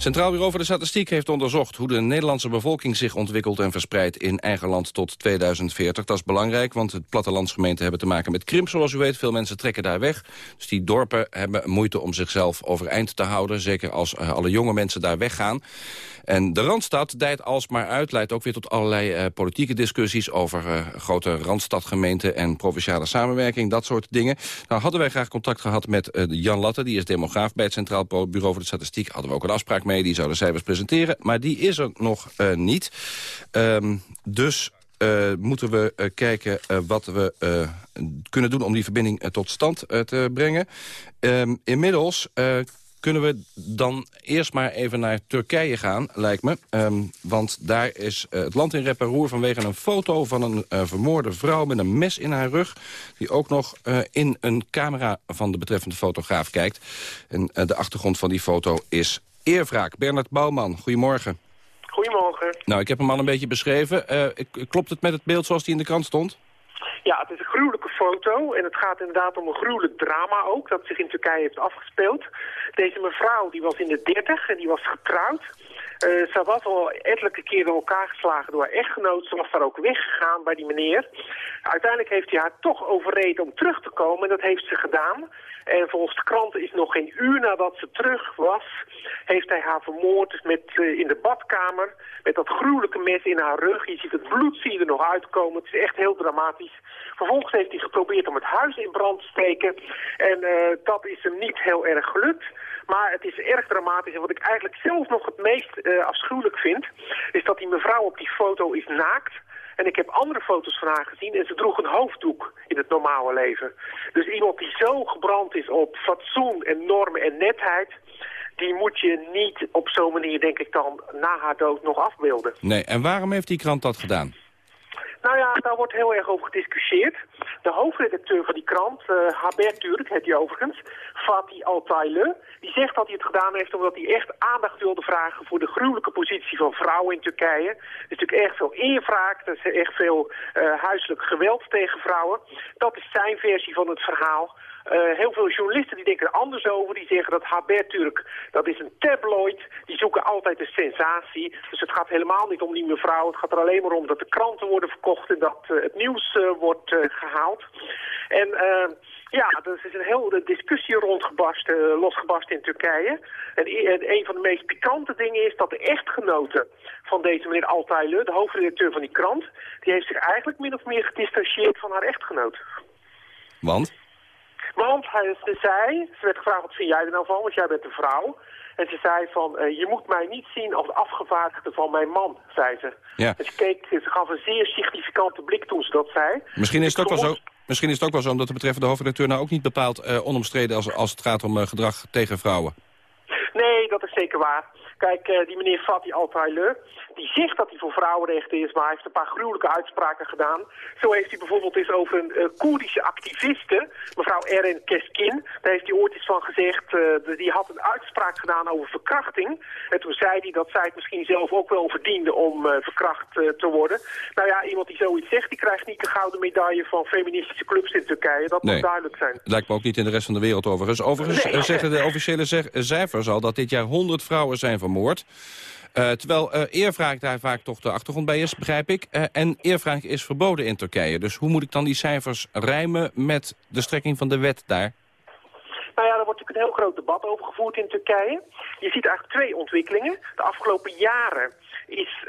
Centraal Bureau voor de Statistiek heeft onderzocht hoe de Nederlandse bevolking zich ontwikkelt en verspreidt in eigen land tot 2040. Dat is belangrijk, want het plattelandsgemeenten hebben te maken met krimp, zoals u weet. Veel mensen trekken daar weg. Dus die dorpen hebben moeite om zichzelf overeind te houden, zeker als eh, alle jonge mensen daar weggaan. En de Randstad dijt alsmaar uit, leidt ook weer tot allerlei uh, politieke discussies over uh, grote Randstadgemeenten en provinciale samenwerking, dat soort dingen. Nou hadden wij graag contact gehad met Jan Latte, die is demograaf bij het Centraal Bureau voor de Statistiek. Hadden we ook een afspraak mee, die zou de cijfers presenteren, maar die is er nog niet. Um, dus uh, moeten we uh, kijken wat we kunnen doen om die verbinding tot stand te brengen. Um, inmiddels kunnen we dan eerst maar even naar Turkije gaan, lijkt me. Um, want daar is het land in rep en roer vanwege een foto van een vermoorde vrouw... met een mes in haar rug, die ook nog in een camera van de betreffende fotograaf kijkt. En de achtergrond van die foto is eerwraak. Bernard Bouwman, goedemorgen. Goedemorgen. Nou, ik heb hem al een beetje beschreven. klopt het met het beeld zoals die in de krant stond? Ja, het is een gruwelijke foto en het gaat inderdaad om een gruwelijk drama ook dat zich in Turkije heeft afgespeeld. Deze mevrouw die was in de 30 en die was getrouwd. Ze was al ettelijke keren elkaar geslagen door haar echtgenoot. Ze was daar ook weggegaan bij die meneer. Uiteindelijk heeft hij haar toch overreden om terug te komen en dat heeft ze gedaan. En volgens de kranten is nog geen uur nadat ze terug was, heeft hij haar vermoord dus met, uh, in de badkamer. Met dat gruwelijke mes in haar rug. Je ziet het bloed zie er nog uitkomen. Het is echt heel dramatisch. Vervolgens heeft hij geprobeerd om het huis in brand te steken. En uh, dat is hem niet heel erg gelukt. Maar het is erg dramatisch. En wat ik eigenlijk zelf nog het meest uh, afschuwelijk vind... is dat die mevrouw op die foto is naakt. En ik heb andere foto's van haar gezien en ze droeg een hoofddoek in het normale leven. Dus iemand die zo gebrand is op fatsoen en normen en netheid... die moet je niet op zo'n manier, denk ik dan, na haar dood nog afbeelden. Nee, en waarom heeft die krant dat gedaan? Nou ja, daar wordt heel erg over gediscussieerd. De hoofdredacteur van die krant, uh, Haber Turk, heet hij overigens, Fatih Altaylı, die zegt dat hij het gedaan heeft omdat hij echt aandacht wilde vragen voor de gruwelijke positie van vrouwen in Turkije. Er is natuurlijk erg veel eerwraak, er is echt veel uh, huiselijk geweld tegen vrouwen. Dat is zijn versie van het verhaal. Uh, heel veel journalisten die denken er anders over. Die zeggen dat Haberturk, dat is een tabloid. Die zoeken altijd een sensatie. Dus het gaat helemaal niet om die mevrouw. Het gaat er alleen maar om dat de kranten worden verkocht en dat uh, het nieuws uh, wordt gehaald. En ja, er is een hele discussie rondgebast, losgebast in Turkije. En een van de meest pikante dingen is dat de echtgenote van deze meneer Altaylı, de hoofdredacteur van die krant, die heeft zich eigenlijk min of meer gedistanceerd van haar echtgenoot. Want? Want hij, ze zei, ze werd gevraagd, wat vind jij er nou van, want jij bent een vrouw. En ze zei van, uh, je moet mij niet zien als afgevaardigde van mijn man, zei ze. Ja. En ze, keek, ze gaf een zeer significante blik toen ze dat zei. Misschien is, het ook wel zo, misschien is het ook wel zo, omdat de betreffende hoofdredacteur nou ook niet bepaald uh, onomstreden als, als het gaat om uh, gedrag tegen vrouwen. Nee, dat is zeker waar. Kijk, uh, die meneer Fatih Altaylı, die zegt dat hij voor vrouwenrechten is, maar hij heeft een paar gruwelijke uitspraken gedaan. Zo heeft hij bijvoorbeeld eens over een uh, Koerdische activiste, mevrouw Eren Keskin. Daar heeft hij ooit iets van gezegd, uh, die had een uitspraak gedaan over verkrachting. En toen zei hij dat zij het misschien zelf ook wel verdiende om verkracht te worden. Nou ja, iemand die zoiets zegt, die krijgt niet de gouden medaille van feministische clubs in Turkije. Dat nee. moet duidelijk zijn. Lijkt me ook niet in de rest van de wereld overigens. Overigens nee. zeggen de officiële cijfers al dat dit jaar 100 vrouwen zijn vermoord. Uh, terwijl uh, eerwraak daar vaak toch de achtergrond bij is, begrijp ik. Uh, en eerwraak is verboden in Turkije. Dus hoe moet ik dan die cijfers rijmen met de strekking van de wet daar? Nou ja, er wordt natuurlijk een heel groot debat over gevoerd in Turkije. Je ziet eigenlijk twee ontwikkelingen. De afgelopen jaren is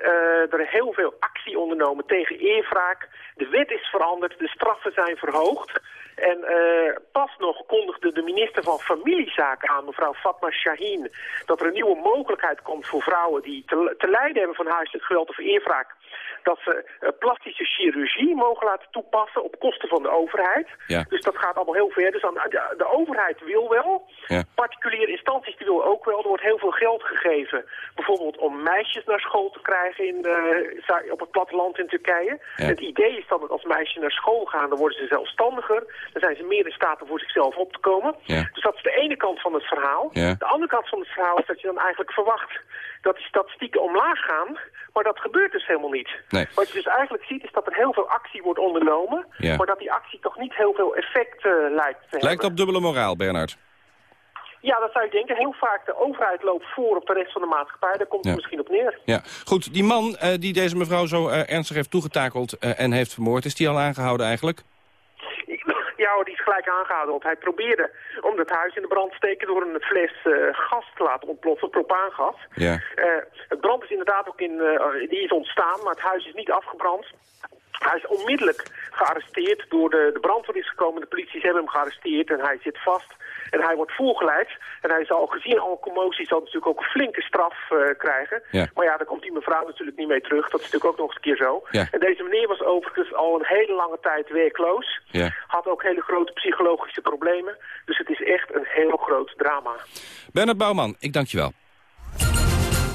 er heel veel actie ondernomen tegen eerwraak. De wet is veranderd, de straffen zijn verhoogd. En uh, pas nog kondigde de minister van Familiezaken aan, mevrouw Fatma Shaheen, dat er een nieuwe mogelijkheid komt voor vrouwen die te, te lijden hebben van huiselijk geweld of eerwraak. Dat ze uh, plastische chirurgie mogen laten toepassen op kosten van de overheid. Ja. Dus dat gaat allemaal heel ver. Dus aan, de, de overheid wil wel. Ja. Particuliere instanties wel. Er wordt heel veel geld gegeven. Bijvoorbeeld om meisjes naar school te krijgen in de, op het platteland in Turkije. Ja. Het idee is dan dat als meisjes naar school gaan, dan worden ze zelfstandiger. Dan zijn ze meer in staat om voor zichzelf op te komen. Ja. Dus dat is de ene kant van het verhaal. Ja. De andere kant van het verhaal is dat je dan eigenlijk verwacht dat die statistieken omlaag gaan. Maar dat gebeurt dus helemaal niet. Nee. Wat je dus eigenlijk ziet is dat er heel veel actie wordt ondernomen. Maar dat die actie toch niet heel veel effect uh, lijkt te Lijkt hebben. op dubbele moraal, Bernard. Ja, dat zou je denken. Heel vaak de overheid loopt voor op de rest van de maatschappij. Daar komt het misschien op neer. Ja, goed. Die man uh, die deze mevrouw zo uh, ernstig heeft toegetakeld uh, en heeft vermoord... is die al aangehouden eigenlijk? Ja, hoor, die is gelijk aangehouden. Want hij probeerde om het huis in de brand te steken... door een fles gas te laten ontploffen, propaangas. Ja. het brand is inderdaad ook in... die is ontstaan, maar het huis is niet afgebrand. Hij is onmiddellijk gearresteerd door de, de brandweer is gekomen. De politie hebben hem gearresteerd en hij zit vast. En hij wordt voorgeleid. En hij zal gezien alle commotie zal natuurlijk ook een flinke straf uh, krijgen. Ja. Maar ja, daar komt die mevrouw natuurlijk niet mee terug. Dat is natuurlijk ook nog eens een keer zo. Ja. En deze meneer was overigens al een hele lange tijd werkloos. Ja. Had ook hele grote psychologische problemen. Dus het is echt een heel groot drama. Bernard Bouwman, ik dank je wel.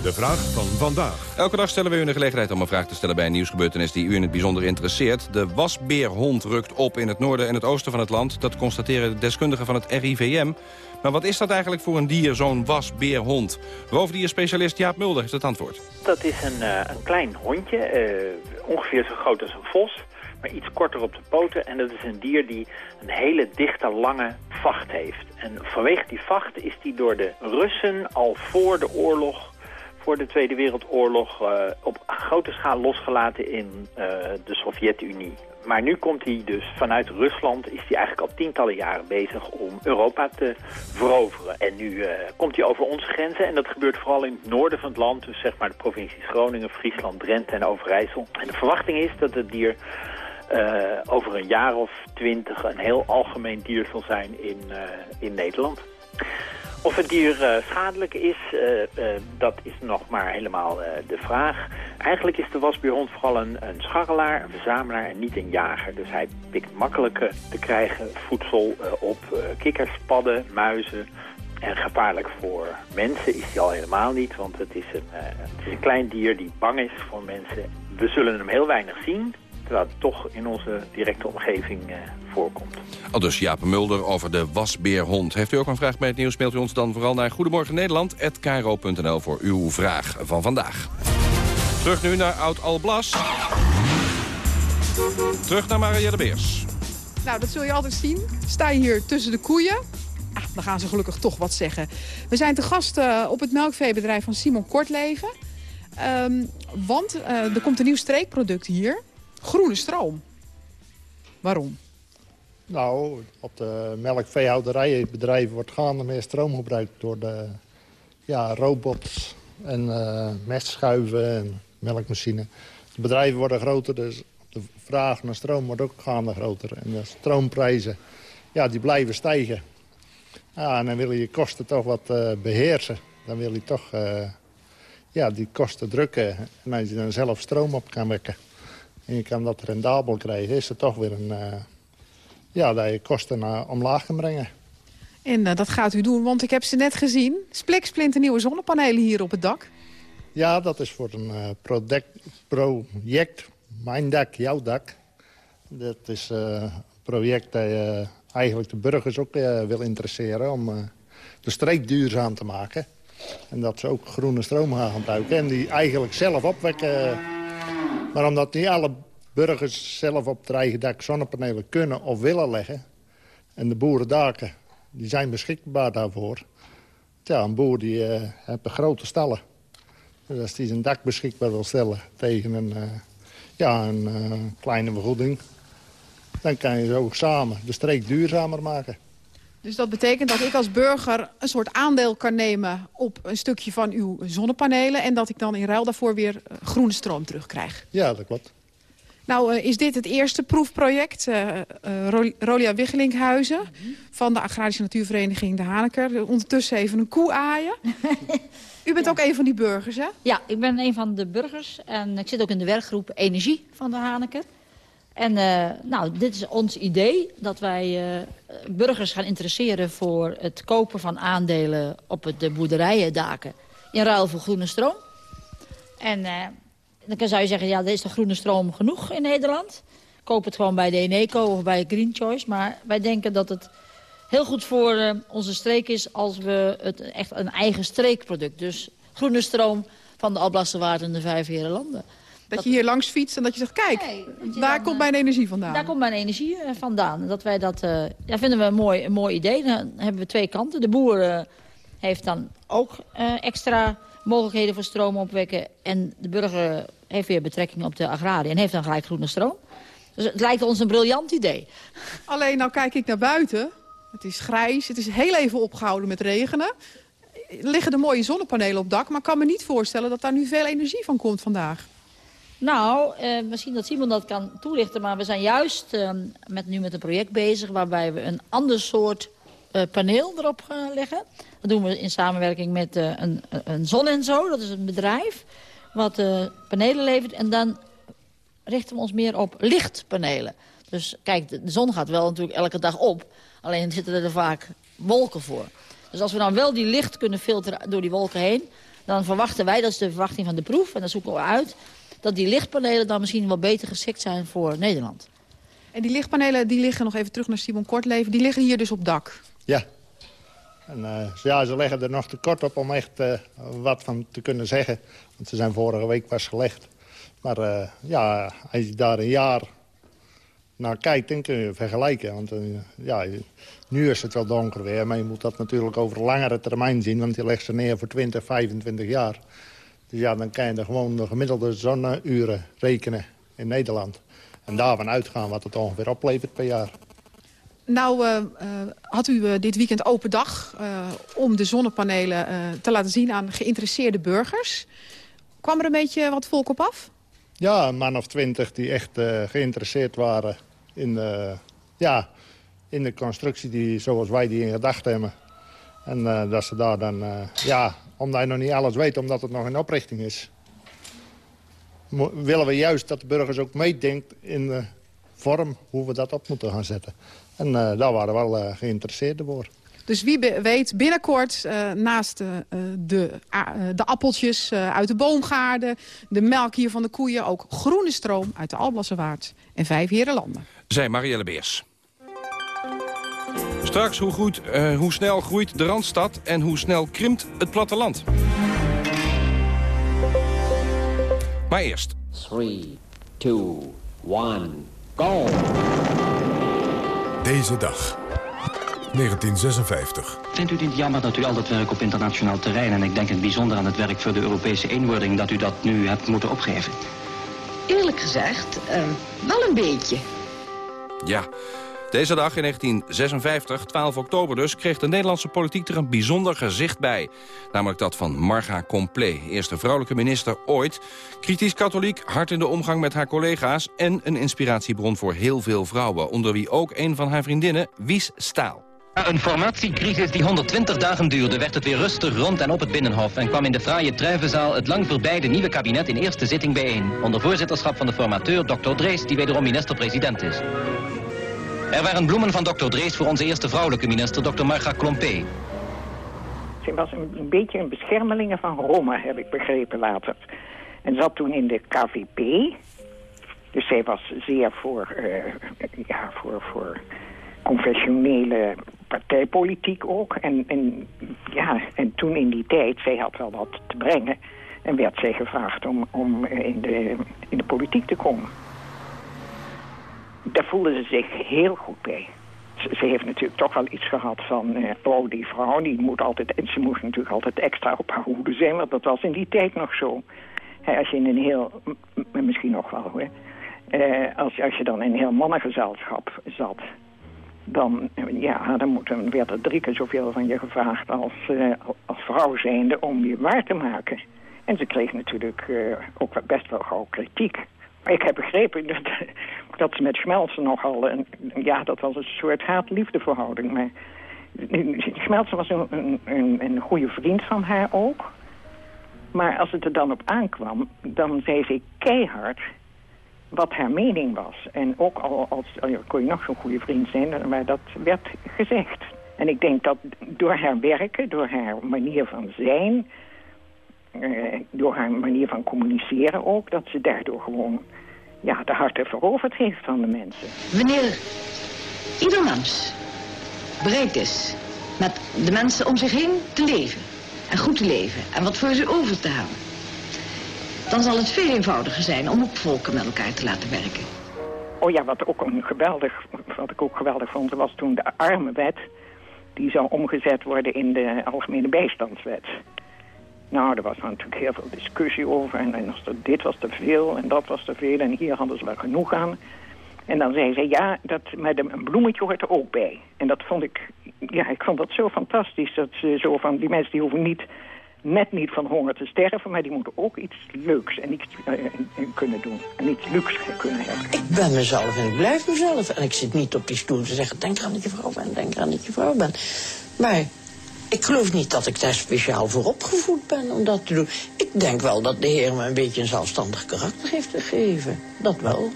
De vraag van vandaag. Elke dag stellen we u de gelegenheid om een vraag te stellen bij een nieuwsgebeurtenis die u in het bijzonder interesseert. De wasbeerhond rukt op in het noorden en het oosten van het land. Dat constateren deskundigen van het RIVM. Maar wat is dat eigenlijk voor een dier, zo'n wasbeerhond? Roofdierspecialist Jaap Mulder heeft het antwoord. Dat is een, uh, een klein hondje, uh, ongeveer zo groot als een vos, maar iets korter op de poten. En dat is een dier die een hele dichte, lange vacht heeft. En vanwege die vacht is die door de Russen al voor de oorlog voor de Tweede Wereldoorlog uh, op grote schaal losgelaten in uh, de Sovjet-Unie. Maar nu komt hij dus vanuit Rusland, is hij eigenlijk al tientallen jaren bezig om Europa te veroveren. En nu uh, komt hij over onze grenzen en dat gebeurt vooral in het noorden van het land. Dus zeg maar de provincies Groningen, Friesland, Drenthe en Overijssel. En de verwachting is dat het dier over een jaar of twintig een heel algemeen dier zal zijn in, in Nederland. Of het dier uh, schadelijk is, uh, uh, dat is nog maar helemaal de vraag. Eigenlijk is de wasbeerhond vooral een, een scharrelaar, een verzamelaar en niet een jager. Dus hij pikt makkelijk te krijgen voedsel op kikkers, padden, muizen. En gevaarlijk voor mensen is hij al helemaal niet, want het is, een, het is een klein dier die bang is voor mensen. We zullen hem heel weinig zien, terwijl het toch in onze directe omgeving voorkomt. Al dus Jaap Mulder over de wasbeerhond. Heeft u ook een vraag bij het nieuws, mailt u ons dan vooral naar Goedemorgen Nederland@kro.nl voor uw vraag van vandaag. Terug nu naar Oud-Alblas. Terug naar Marielle Beers. Nou, dat zul je altijd zien. Sta je hier tussen de koeien. Ah, dan gaan ze gelukkig toch wat zeggen. We zijn te gast uh, op het melkveebedrijf van Simon Kortleven. Um, want uh, er komt een nieuw streekproduct hier. Groene stroom. Waarom? Nou, op de melkveehouderijenbedrijven wordt gaande meer stroom gebruikt door de ja, robots en uh, mestschuiven en melkmachines. De bedrijven worden groter, dus de vraag naar stroom wordt ook gaande groter. En de stroomprijzen, ja, die blijven stijgen. Ja, en dan wil je je kosten toch wat uh, beheersen. Dan wil je toch uh, ja, die kosten drukken. En als je dan zelf stroom op kan wekken en je kan dat rendabel krijgen, is het toch weer een ja, dat je kosten naar omlaag kan brengen. En uh, dat gaat u doen, want ik heb ze net gezien. Splik, nieuwe zonnepanelen hier op het dak. Ja, dat is voor een uh, project, project Mijn Dak, Jouw Dak. Dat is uh, een project dat je eigenlijk de burgers ook wil interesseren... om de streek duurzaam te maken. En dat ze ook groene stroom gaan gebruiken. En die eigenlijk zelf opwekken. Maar omdat niet alle burgers zelf op het eigen dak zonnepanelen kunnen of willen leggen... en de boerendaken die zijn beschikbaar daarvoor... Ja, een boer die uh, heeft grote stallen. Dus als hij zijn dak beschikbaar wil stellen tegen een, uh, ja, een uh, kleine vergoeding... dan kan je zo samen de streek duurzamer maken. Dus dat betekent dat ik als burger een soort aandeel kan nemen... op een stukje van uw zonnepanelen... en dat ik dan in ruil daarvoor weer groene stroom terugkrijg? Ja, dat klopt. Nou uh, is dit het eerste proefproject, uh, uh, Rolia Wiggelinkhuizen... van de Agrarische Natuurvereniging De Haneker. Ondertussen even een koe aaien. U bent ook een van die burgers, hè? Ja, ik ben een van de burgers. En ik zit ook in de werkgroep Energie van De Haneker. En nou, dit is ons idee, dat wij burgers gaan interesseren... voor het kopen van aandelen op de boerderijendaken... in ruil voor groene stroom. En dan zou je zeggen, ja, er is toch groene stroom genoeg in Nederland? Koop het gewoon bij de Eneco of bij Green Choice. Maar wij denken dat het heel goed voor uh, onze streek is... als we het echt een eigen streekproduct... dus groene stroom van de Alblasserwaard en de Vijf Herenlanden. Dat, je hier langs fietst en dat je zegt, kijk, daar komt mijn energie vandaan. Daar komt mijn energie uh, vandaan. Dat wij dat, uh, ja, vinden we een mooi, een mooi idee. Dan hebben we twee kanten. De boer heeft dan ook extra mogelijkheden voor stroom opwekken. En de burger heeft weer betrekking op de agrarie en heeft dan gelijk groene stroom. Dus het lijkt ons een briljant idee. Alleen nou kijk ik naar buiten. Het is grijs, het is heel even opgehouden met regenen. Er liggen er mooie zonnepanelen op dak, maar ik kan me niet voorstellen dat daar nu veel energie van komt vandaag. Nou, eh, misschien dat Simon dat kan toelichten, maar we zijn juist eh, met, nu met een project bezig... waarbij we een ander soort uh, paneel erop gaan leggen. Dat doen we in samenwerking met uh, een, een Zon en Zo, dat is een bedrijf wat uh, panelen levert. En dan richten we ons meer op lichtpanelen. Dus kijk, de, de, zon gaat wel natuurlijk elke dag op. Alleen zitten er vaak wolken voor. Dus als we dan wel die licht kunnen filteren door die wolken heen... dan verwachten wij, dat is de verwachting van de proef... en dan zoeken we uit dat die lichtpanelen dan misschien wel beter geschikt zijn voor Nederland. En die lichtpanelen die liggen, nog even terug naar Simon Kortleven... die liggen hier dus op dak? Ja. En uh, ja, ze leggen er nog te kort op om echt uh, wat van te kunnen zeggen. Want ze zijn vorige week pas gelegd. Maar uh, ja, als je daar een jaar naar kijkt, dan kun je vergelijken. Want ja, nu is het wel donker weer, maar je moet dat natuurlijk over langere termijn zien. Want je legt ze neer voor 20, 25 jaar. Dus ja, dan kan je er gewoon de gemiddelde zonneuren rekenen in Nederland. En daarvan uitgaan wat het ongeveer oplevert per jaar. Nou uh, uh, had u uh, dit weekend open dag om de zonnepanelen te laten zien aan geïnteresseerde burgers. Kwam er een beetje wat volk op af? Ja, een man of twintig die echt geïnteresseerd waren in, ja, in de constructie die, zoals wij die in gedachten hebben. En dat ze daar dan, ja, omdat je nog niet alles weet, omdat het nog in oprichting is... willen we juist dat de burgers ook meedenkt in de vorm hoe we dat op moeten gaan zetten. En uh, daar waren we wel uh, geïnteresseerd voor. Dus wie weet binnenkort uh, naast de, de appeltjes uit de boomgaarden... de melk hier van de koeien, ook groene stroom uit de Alblassenwaard en vijf herenlanden. Zij Marielle Beers. Straks, hoe, goed, hoe snel groeit de Randstad en hoe snel krimpt het platteland? Maar eerst. 3, 2, 1, go! Deze dag. 1956. Vindt u het niet jammer dat u al dat werk op internationaal terrein... en ik denk in het bijzonder aan het werk voor de Europese eenwording... dat u dat nu hebt moeten opgeven? Eerlijk gezegd, uh, wel een beetje. Ja, deze dag in 1956, 12 oktober dus, kreeg de Nederlandse politiek er een bijzonder gezicht bij. Namelijk dat van Marga Complé, eerste vrouwelijke minister ooit. Kritisch katholiek, hard in de omgang met haar collega's... en een inspiratiebron voor heel veel vrouwen. Onder wie ook een van haar vriendinnen, Wies Staal. Na een formatiecrisis die 120 dagen duurde, werd het weer rustig rond en op het Binnenhof... en kwam in de fraaie Truivenzaal het lang voorbijde nieuwe kabinet in eerste zitting bijeen... onder voorzitterschap van de formateur Dr. Drees, die wederom minister-president is. Er waren bloemen van Dr. Drees voor onze eerste vrouwelijke minister, Dr. Marga Klompé. Ze was een, beetje een beschermeling van Roma, heb ik begrepen later. En zat toen in de KVP. Dus zij was zeer voor, uh, ja, voor, voor confessionele partijpolitiek ook. En, en, ja, en toen in die tijd, zij had wel wat te brengen... en werd zij gevraagd om, om in, de, in de politiek te komen daar voelde ze zich heel goed bij. Ze, heeft natuurlijk toch wel iets gehad van... Uh, oh, die vrouw, die moet altijd... En ze moest natuurlijk altijd extra op haar hoede zijn... want dat was in die tijd nog zo. als je in een heel... Misschien nog wel, hoor. Uh, als, als je dan in een heel mannengezelschap zat... dan, ja, dan, moet, dan werd er drie keer zoveel van je gevraagd... als, als vrouw zijnde om je waar te maken. En ze kreeg natuurlijk ook best wel gauw kritiek. Ik heb begrepen dat, dat ze met Schmelzen nogal... Een, ja, dat was een soort haat-liefdeverhouding. Maar Schmelzen was een, een, een, goede vriend van haar ook. Maar als het er dan op aankwam, dan zei ze keihard wat haar mening was. En ook al als, kon je nog zo'n goede vriend zijn, maar dat werd gezegd. En ik denk dat door haar werken, door haar manier van zijn... Uh, door haar manier van communiceren ook... dat ze daardoor gewoon ja, de harten veroverd heeft van de mensen. Wanneer ieder mens bereid is met de mensen om zich heen te leven... en goed te leven en wat voor ze over te hebben... dan zal het veel eenvoudiger zijn om ook volken met elkaar te laten werken. Oh ja, wat, ook een geweldig, wat ik ook geweldig vond, was toen de arme wet... die zou omgezet worden in de algemene bijstandswet... Nou, er was natuurlijk heel veel discussie over. En, en dit was te veel en dat was te veel. En hier hadden ze wel genoeg aan. En dan zei ze, ja, dat, met een bloemetje hoort er ook bij. En dat vond ik, ja, ik vond dat zo fantastisch. Dat ze zo van, die mensen die hoeven niet, net niet van honger te sterven... maar die moeten ook iets leuks en iets uh, kunnen doen. En iets luxe kunnen hebben. Ik ben mezelf en ik blijf mezelf. En ik zit niet op die stoel te zeggen, denk aan dat je vrouw bent, denk aan dat je vrouw bent. Maar ik geloof niet dat ik daar speciaal voor opgevoed ben om dat te doen. Ik denk wel dat de Heer me een beetje een zelfstandig karakter heeft gegeven. Dat wel.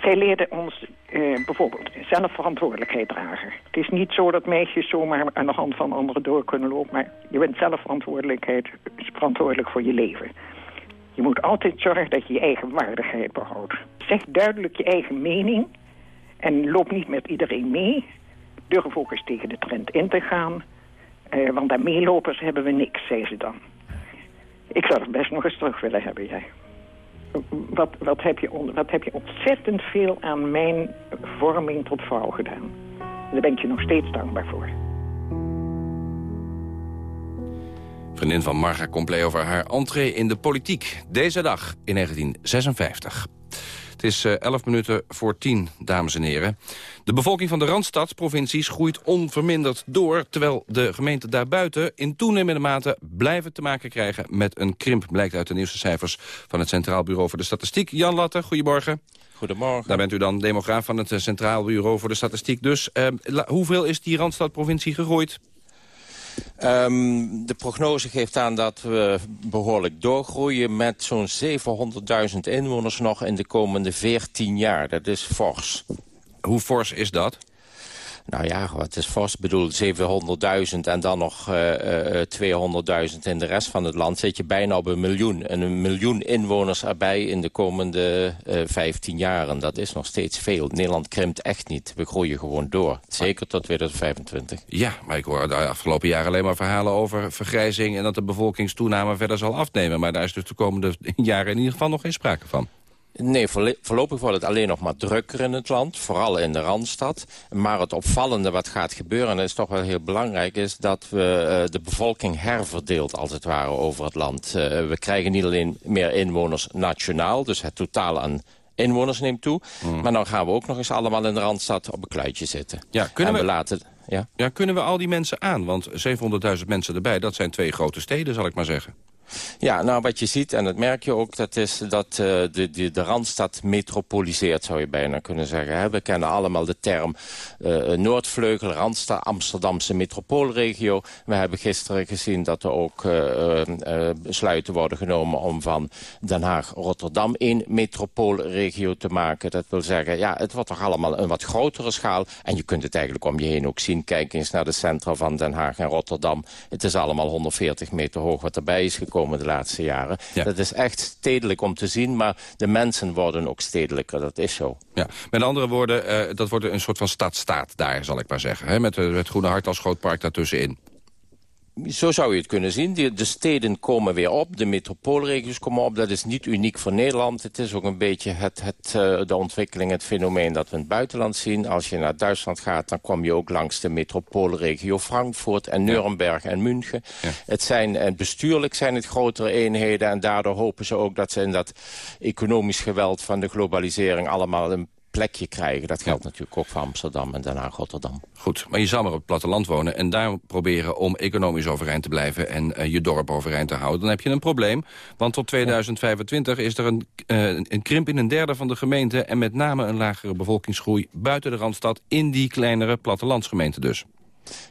Zij leerde ons uh, bijvoorbeeld zelfverantwoordelijkheid dragen. Het is niet zo dat meisjes zomaar aan de hand van anderen door kunnen lopen... maar je bent zelfverantwoordelijkheid verantwoordelijk voor je leven. Je moet altijd zorgen dat je je eigen waardigheid behoudt. Zeg duidelijk je eigen mening en loop niet met iedereen mee durf ook eens tegen de trend in te gaan. Uh, want aan meelopers hebben we niks, zei ze dan. Ik zou het best nog eens terug willen hebben, jij. Wat, wat, heb je wat heb je ontzettend veel aan mijn vorming tot vrouw gedaan. Daar ben ik je nog steeds dankbaar voor. Vriendin van Marga Complet over haar entree in de politiek. Deze dag in 1956. Het is 11 minuten voor 10, dames en heren. De bevolking van de Randstadprovincies groeit onverminderd door... terwijl de gemeenten daarbuiten in toenemende mate blijven te maken krijgen... met een krimp, blijkt uit de nieuwste cijfers van het Centraal Bureau voor de Statistiek. Jan Latte, goedemorgen. Goedemorgen. Daar bent u dan demograaf van het Centraal Bureau voor de Statistiek. Dus eh, hoeveel is die Randstadprovincie gegroeid? Um, de prognose geeft aan dat we behoorlijk doorgroeien... met zo'n 700.000 inwoners nog in de komende 14 jaar. Dat is fors. Hoe fors is dat? Nou ja, wat is vast bedoeld, 700.000 en dan nog uh, uh, 200.000 in de rest van het land... zit je bijna op een miljoen. En een miljoen inwoners erbij in de komende uh, 15 jaren. Dat is nog steeds veel. Nederland krimpt echt niet. We groeien gewoon door. Zeker tot 2025. Ja, maar ik hoor de afgelopen jaren alleen maar verhalen over vergrijzing... en dat de bevolkingstoename verder zal afnemen. Maar daar is dus de komende jaren in ieder geval nog geen sprake van. Nee, voorlopig wordt het alleen nog maar drukker in het land. Vooral in de Randstad. Maar het opvallende wat gaat gebeuren, en dat is toch wel heel belangrijk... is dat we uh, de bevolking herverdeelt, als het ware, over het land. Uh, we krijgen niet alleen meer inwoners nationaal... dus het totaal aan inwoners neemt toe. Mm. Maar dan gaan we ook nog eens allemaal in de Randstad op een kluitje zitten. Ja, kunnen en we... we laten... Ja? ja, kunnen we al die mensen aan? Want 700.000 mensen erbij, dat zijn twee grote steden, zal ik maar zeggen. Ja, nou wat je ziet, en dat merk je ook, dat is dat uh, de, de, de Randstad metropoliseert, zou je bijna kunnen zeggen. We kennen allemaal de term uh, Noordvleugel, Randstad, Amsterdamse metropoolregio. We hebben gisteren gezien dat er ook uh, besluiten worden genomen om van Den Haag, Rotterdam één metropoolregio te maken. Dat wil zeggen, ja, het wordt toch allemaal een wat grotere schaal. En je kunt het eigenlijk om je heen ook zien. Kijk eens naar de centra van Den Haag en Rotterdam. Het is allemaal 140 meter hoog wat erbij is gekomen de laatste jaren. Ja. Dat is echt stedelijk om te zien, maar de mensen worden ook stedelijker. Dat is zo. Ja. Met andere woorden, uh, dat wordt een soort van stadstaat daar, zal ik maar zeggen. Hè? Met uh, het Groene Hart als groot park daartussenin. Zo zou je het kunnen zien. De, de, steden komen weer op, de metropoolregio's komen op. Dat is niet uniek voor Nederland. Het is ook een beetje het, het, uh, de ontwikkeling, het fenomeen dat we in het buitenland zien. Als je naar Duitsland gaat, dan kom je ook langs de metropoolregio Frankfurt en Nuremberg en München. Ja. Het zijn, en bestuurlijk zijn het grotere eenheden en daardoor hopen ze ook dat ze in dat economisch geweld van de globalisering allemaal een plekje krijgen. Dat geldt ja. natuurlijk ook voor Amsterdam en daarna Rotterdam. Goed, maar je zal maar op het platteland wonen... en daar proberen om economisch overeind te blijven... en uh, je dorp overeind te houden. Dan heb je een probleem, want tot 2025 is er een, uh, een krimp in een derde van de gemeente... en met name een lagere bevolkingsgroei buiten de Randstad... in die kleinere plattelandsgemeenten dus.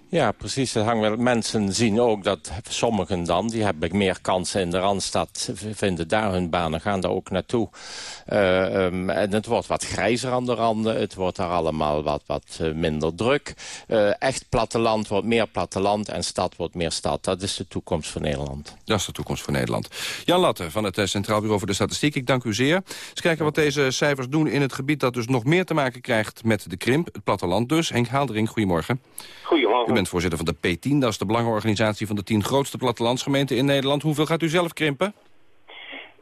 Ja, precies. Dat hangt wel. Mensen zien ook dat sommigen dan, die hebben meer kansen in de Randstad, vinden daar hun banen, gaan daar ook naartoe. Uh, um, en het wordt wat grijzer aan de randen, het wordt daar allemaal wat, wat uh, minder druk. Uh, echt platteland wordt meer platteland en stad wordt meer stad. Dat is de toekomst van Nederland. Dat is de toekomst van Nederland. Jan Latte van het Centraal Bureau voor de Statistiek, ik dank u zeer. Eens kijken wat deze cijfers doen in het gebied dat dus nog meer te maken krijgt met de krimp, het platteland dus. Henk Haaldering, goedemorgen. Goedemorgen. U bent voorzitter van de P10, dat is de belangenorganisatie van de tien grootste plattelandsgemeenten in Nederland. Hoeveel gaat u zelf krimpen?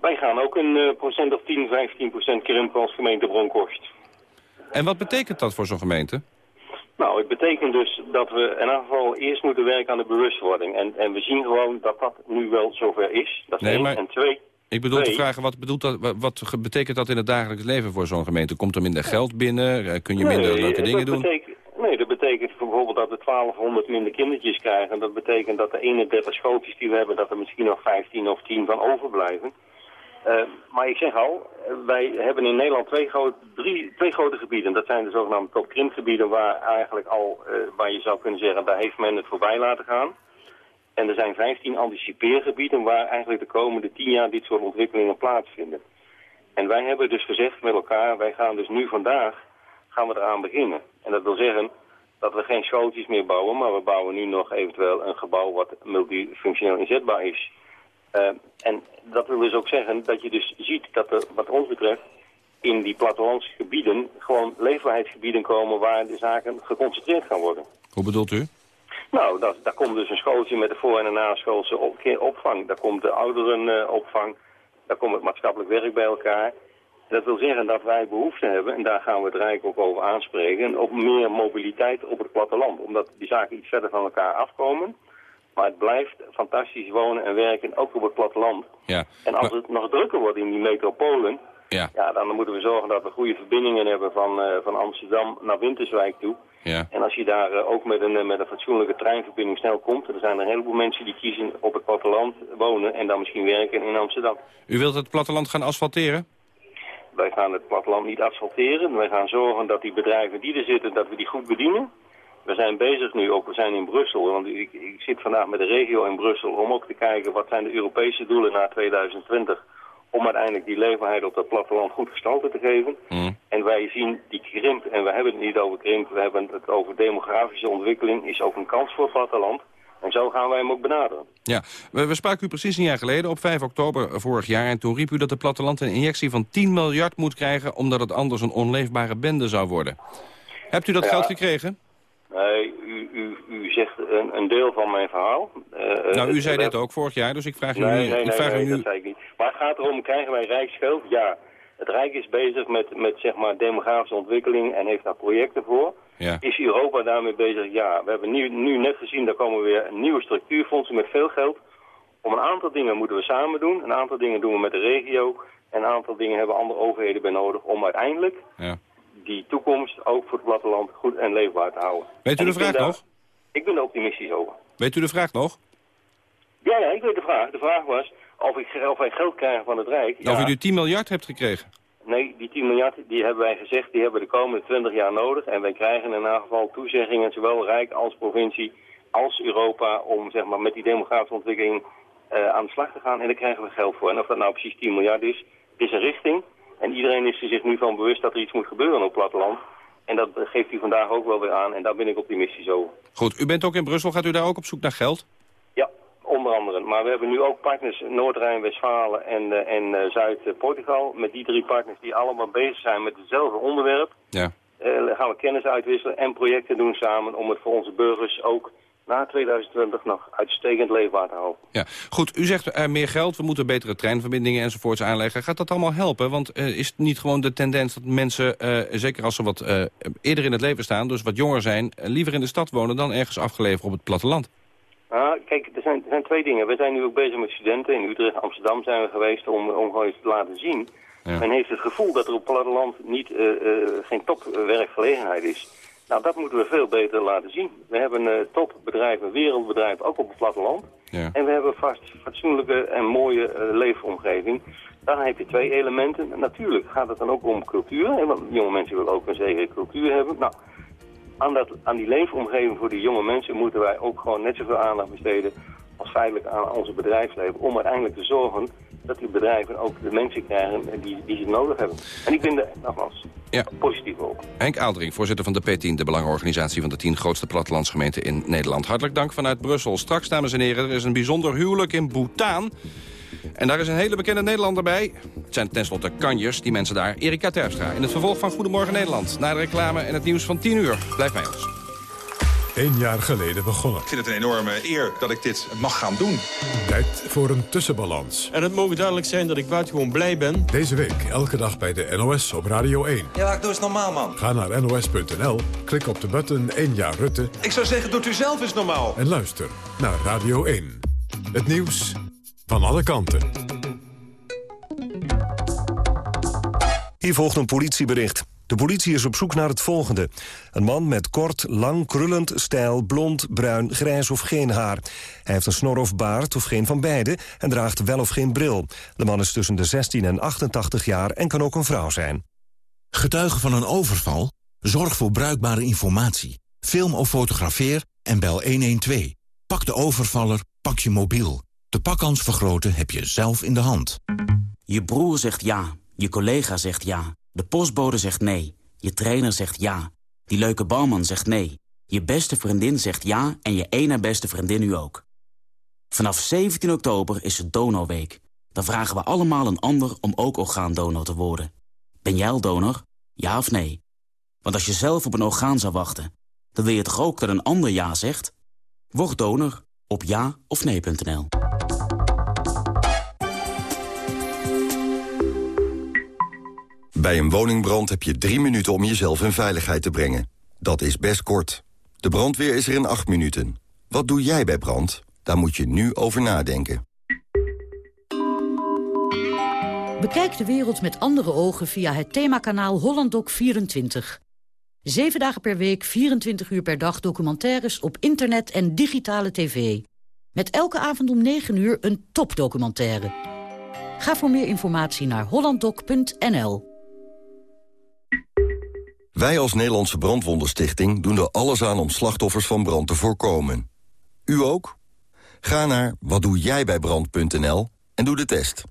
Wij gaan ook een uh, procent of 10, 15 procent krimpen als gemeente Bronkhorst. En wat betekent dat voor zo'n gemeente? Nou, het betekent dus dat we in ieder geval eerst moeten werken aan de bewustwording. En, en we zien gewoon dat dat nu wel zover is. Dat is nee, één. Maar... En twee... Ik bedoel twee. te vragen, wat, bedoelt dat, wat betekent dat in het dagelijks leven voor zo'n gemeente? Komt er minder geld binnen? Kun je minder nee, leuke dingen doen? Betekent, nee, betekent bijvoorbeeld dat we 1200 minder kindertjes krijgen. Dat betekent dat de 31 schooltjes die we hebben, dat er misschien nog 15 of 10 van overblijven. Uh, maar ik zeg al, wij hebben in Nederland twee, groot, drie, twee grote gebieden. Dat zijn de zogenaamde top-krimpgebieden waar eigenlijk al, uh, waar je zou kunnen zeggen, daar heeft men het voorbij laten gaan. En er zijn 15 anticipeergebieden waar eigenlijk de komende 10 jaar dit soort ontwikkelingen plaatsvinden. En wij hebben dus gezegd met elkaar, wij gaan dus nu vandaag, gaan we eraan beginnen. En dat wil zeggen dat we geen schootjes meer bouwen, maar we bouwen nu nog eventueel een gebouw wat multifunctioneel inzetbaar is. Uh, en dat wil dus ook zeggen dat je dus ziet dat er wat ons betreft in die plattelandsgebieden gewoon leefbaarheidsgebieden komen waar de zaken geconcentreerd gaan worden. Hoe bedoelt u? Nou, dat, daar komt dus een schooltje met de voor- en de naschoolse op, opvang. Daar komt de ouderenopvang, uh, daar komt het maatschappelijk werk bij elkaar. Dat wil zeggen dat wij behoefte hebben, en daar gaan we het Rijk ook over aanspreken, op meer mobiliteit op het platteland. Omdat die zaken iets verder van elkaar afkomen. Maar het blijft fantastisch wonen en werken, ook op het platteland. Ja. En als het nog drukker wordt in die metropolen... Ja. Ja, dan moeten we zorgen dat we goede verbindingen hebben van, eh, van Amsterdam naar Winterswijk toe. Ja. En als je daar eh, ook met een, eh, met een fatsoenlijke treinverbinding snel komt... dan zijn er een heleboel mensen die kiezen op het platteland wonen... en dan misschien werken in Amsterdam. U wilt het platteland gaan asfalteren? Wij gaan het platteland niet asfalteren. Wij gaan zorgen dat die bedrijven die er zitten, dat we die goed bedienen. We zijn bezig nu ook, we zijn in Brussel, want ik, ik zit vandaag met de regio in Brussel... om ook te kijken wat zijn de Europese doelen na 2020... om uiteindelijk die leefbaarheid op dat platteland goed gestalte te geven. En wij zien die krimp, en we hebben het niet over krimp... we hebben het over demografische ontwikkeling, is ook een kans voor het platteland... En zo gaan wij hem ook benaderen. Ja, we, we spraken u precies een jaar geleden, op 5 oktober vorig jaar... en toen riep u dat het platteland een injectie van 10 miljard moet krijgen... omdat het anders een onleefbare bende zou worden. Hebt u dat Ja. geld gekregen? Nee, u, u, u zegt een, een deel van mijn verhaal. Eh, nou, u eh, zei we- dit ook vorig jaar, dus ik vraag u Nee, nu... nee, ik nee, vraag u nee, nu... dat zei ik niet. Maar het gaat erom, krijgen wij rijksgeld? Ja. Het Rijk is bezig met, met zeg maar, demografische ontwikkeling en heeft daar projecten voor. Ja. Is Europa daarmee bezig? Ja. We hebben nu, nu net gezien, daar komen weer nieuwe structuurfondsen met veel geld. Om een aantal dingen moeten we samen doen. Een aantal dingen doen we met de regio. En een aantal dingen hebben andere overheden bij nodig om uiteindelijk Ja. die toekomst ook voor het platteland goed en leefbaar te houden. Weet u En de vraag nog? Ik ben er optimistisch over. Weet u de vraag nog? Ja, ja, ik weet de vraag. De vraag was of, ik, of wij geld krijgen van het Rijk. Of Ja. u nu 10 miljard hebt gekregen? Nee, die 10 miljard die hebben wij gezegd, die hebben we de komende 20 jaar nodig. En wij krijgen in ieder geval toezeggingen, zowel Rijk als provincie, als Europa, om zeg maar, met die demografische ontwikkeling eh, aan de slag te gaan. En daar krijgen we geld voor. En of dat nou precies 10 miljard is, is een richting. En iedereen is er zich nu van bewust dat er iets moet gebeuren op het platteland. En dat geeft u vandaag ook wel weer aan. En daar ben ik optimistisch over. Goed, u bent ook in Brussel. Gaat u daar ook op zoek naar geld? Maar we hebben nu ook partners Noord-Rijn-Westfalen en, eh, en eh, Zuid-Portugal. Met die drie partners die allemaal bezig zijn met hetzelfde onderwerp. Ja. Eh, gaan we kennis uitwisselen en projecten doen samen om het voor onze burgers ook na 2020 nog uitstekend leefbaar te houden. Ja, goed. U zegt eh, meer geld, we moeten betere treinverbindingen enzovoorts aanleggen. Gaat dat allemaal helpen? Want is het niet gewoon de tendens dat mensen, zeker als ze wat eerder in het leven staan... dus wat jonger zijn, liever in de stad wonen dan ergens afgeleverd op het platteland? Ah, kijk, er zijn, er zijn twee dingen. We zijn nu ook bezig met studenten. In Utrecht, Amsterdam zijn we geweest om, om gewoon eens te laten zien. Men heeft het gevoel dat er op het platteland niet, eh, geen topwerkgelegenheid is. Nou, dat moeten we veel beter laten zien. We hebben eh, topbedrijven, wereldbedrijven, ook op het platteland. Ja. En we hebben vast fatsoenlijke en mooie leefomgeving. Dan heb je twee elementen. Natuurlijk gaat het dan ook om cultuur. Hè, want jonge mensen willen ook een zekere cultuur hebben. Nou, aan, dat, aan die leefomgeving voor die jonge mensen moeten wij ook gewoon net zoveel aandacht besteden als feitelijk aan onze bedrijfsleven. Om uiteindelijk te zorgen dat die bedrijven ook de mensen krijgen die, die ze nodig hebben. En ik ben er nogmaals Ja. positief over. Henk Aaldering, voorzitter van de P10, de belangenorganisatie van de 10 grootste plattelandsgemeenten in Nederland. Hartelijk dank vanuit Brussel. Straks, dames en heren, er is een bijzonder huwelijk in Bhutan. En daar is een hele bekende Nederlander bij. Het zijn tenslotte kanjers, die mensen daar. Erika Terpstra, in het vervolg van Goedemorgen Nederland. Na de reclame en het nieuws van 10 uur. Blijf bij ons. Eén jaar geleden begonnen. Ik vind het een enorme eer dat ik dit mag gaan doen. Tijd voor een tussenbalans. En het mogen duidelijk zijn dat ik buitengewoon blij ben. Deze week elke dag bij de NOS op Radio 1. Ja, ik doe eens normaal, man. Ga naar nos.nl, klik op de button 1 jaar Rutte... Ik zou zeggen, doet u zelf eens normaal. en luister naar Radio 1. Het nieuws van alle kanten. Hier volgt een politiebericht. De politie is op zoek naar het volgende. Een man met kort, lang, krullend, stijl, blond, bruin, grijs of geen haar. Hij heeft een snor of baard of geen van beide en draagt wel of geen bril. De man is tussen de 16 en 88 jaar en kan ook een vrouw zijn. Getuige van een overval? Zorg voor bruikbare informatie. Film of fotografeer en bel 112. Pak de overvaller, pak je mobiel. De pakkans vergroten heb je zelf in de hand. Je broer zegt ja, je collega zegt ja, de postbode zegt nee, je trainer zegt ja, die leuke barman zegt nee, je beste vriendin zegt ja en je ene beste vriendin nu ook. Vanaf 17 oktober is het Donorweek. Dan vragen we allemaal een ander om ook orgaandonor te worden. Ben jij al donor? Ja of nee? Want als je zelf op een orgaan zou wachten, dan wil je toch ook dat een ander ja zegt? Word donor op ja of nee.nl. Bij een woningbrand heb je drie minuten om jezelf in veiligheid te brengen. Dat is best kort. De brandweer is er in acht minuten. Wat doe jij bij brand? Daar moet je nu over nadenken. Bekijk de wereld met andere ogen via het themakanaal HollandDoc24. Zeven dagen per week, 24 uur per dag documentaires op internet en digitale tv. Met elke avond om 9 uur een topdocumentaire. Ga voor meer informatie naar hollanddoc.nl. Wij als Nederlandse Brandwondenstichting doen er alles aan om slachtoffers van brand te voorkomen. U ook? Ga naar watdoejijbijbrand.nl en doe de test.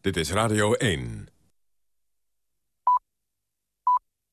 Dit is Radio 1.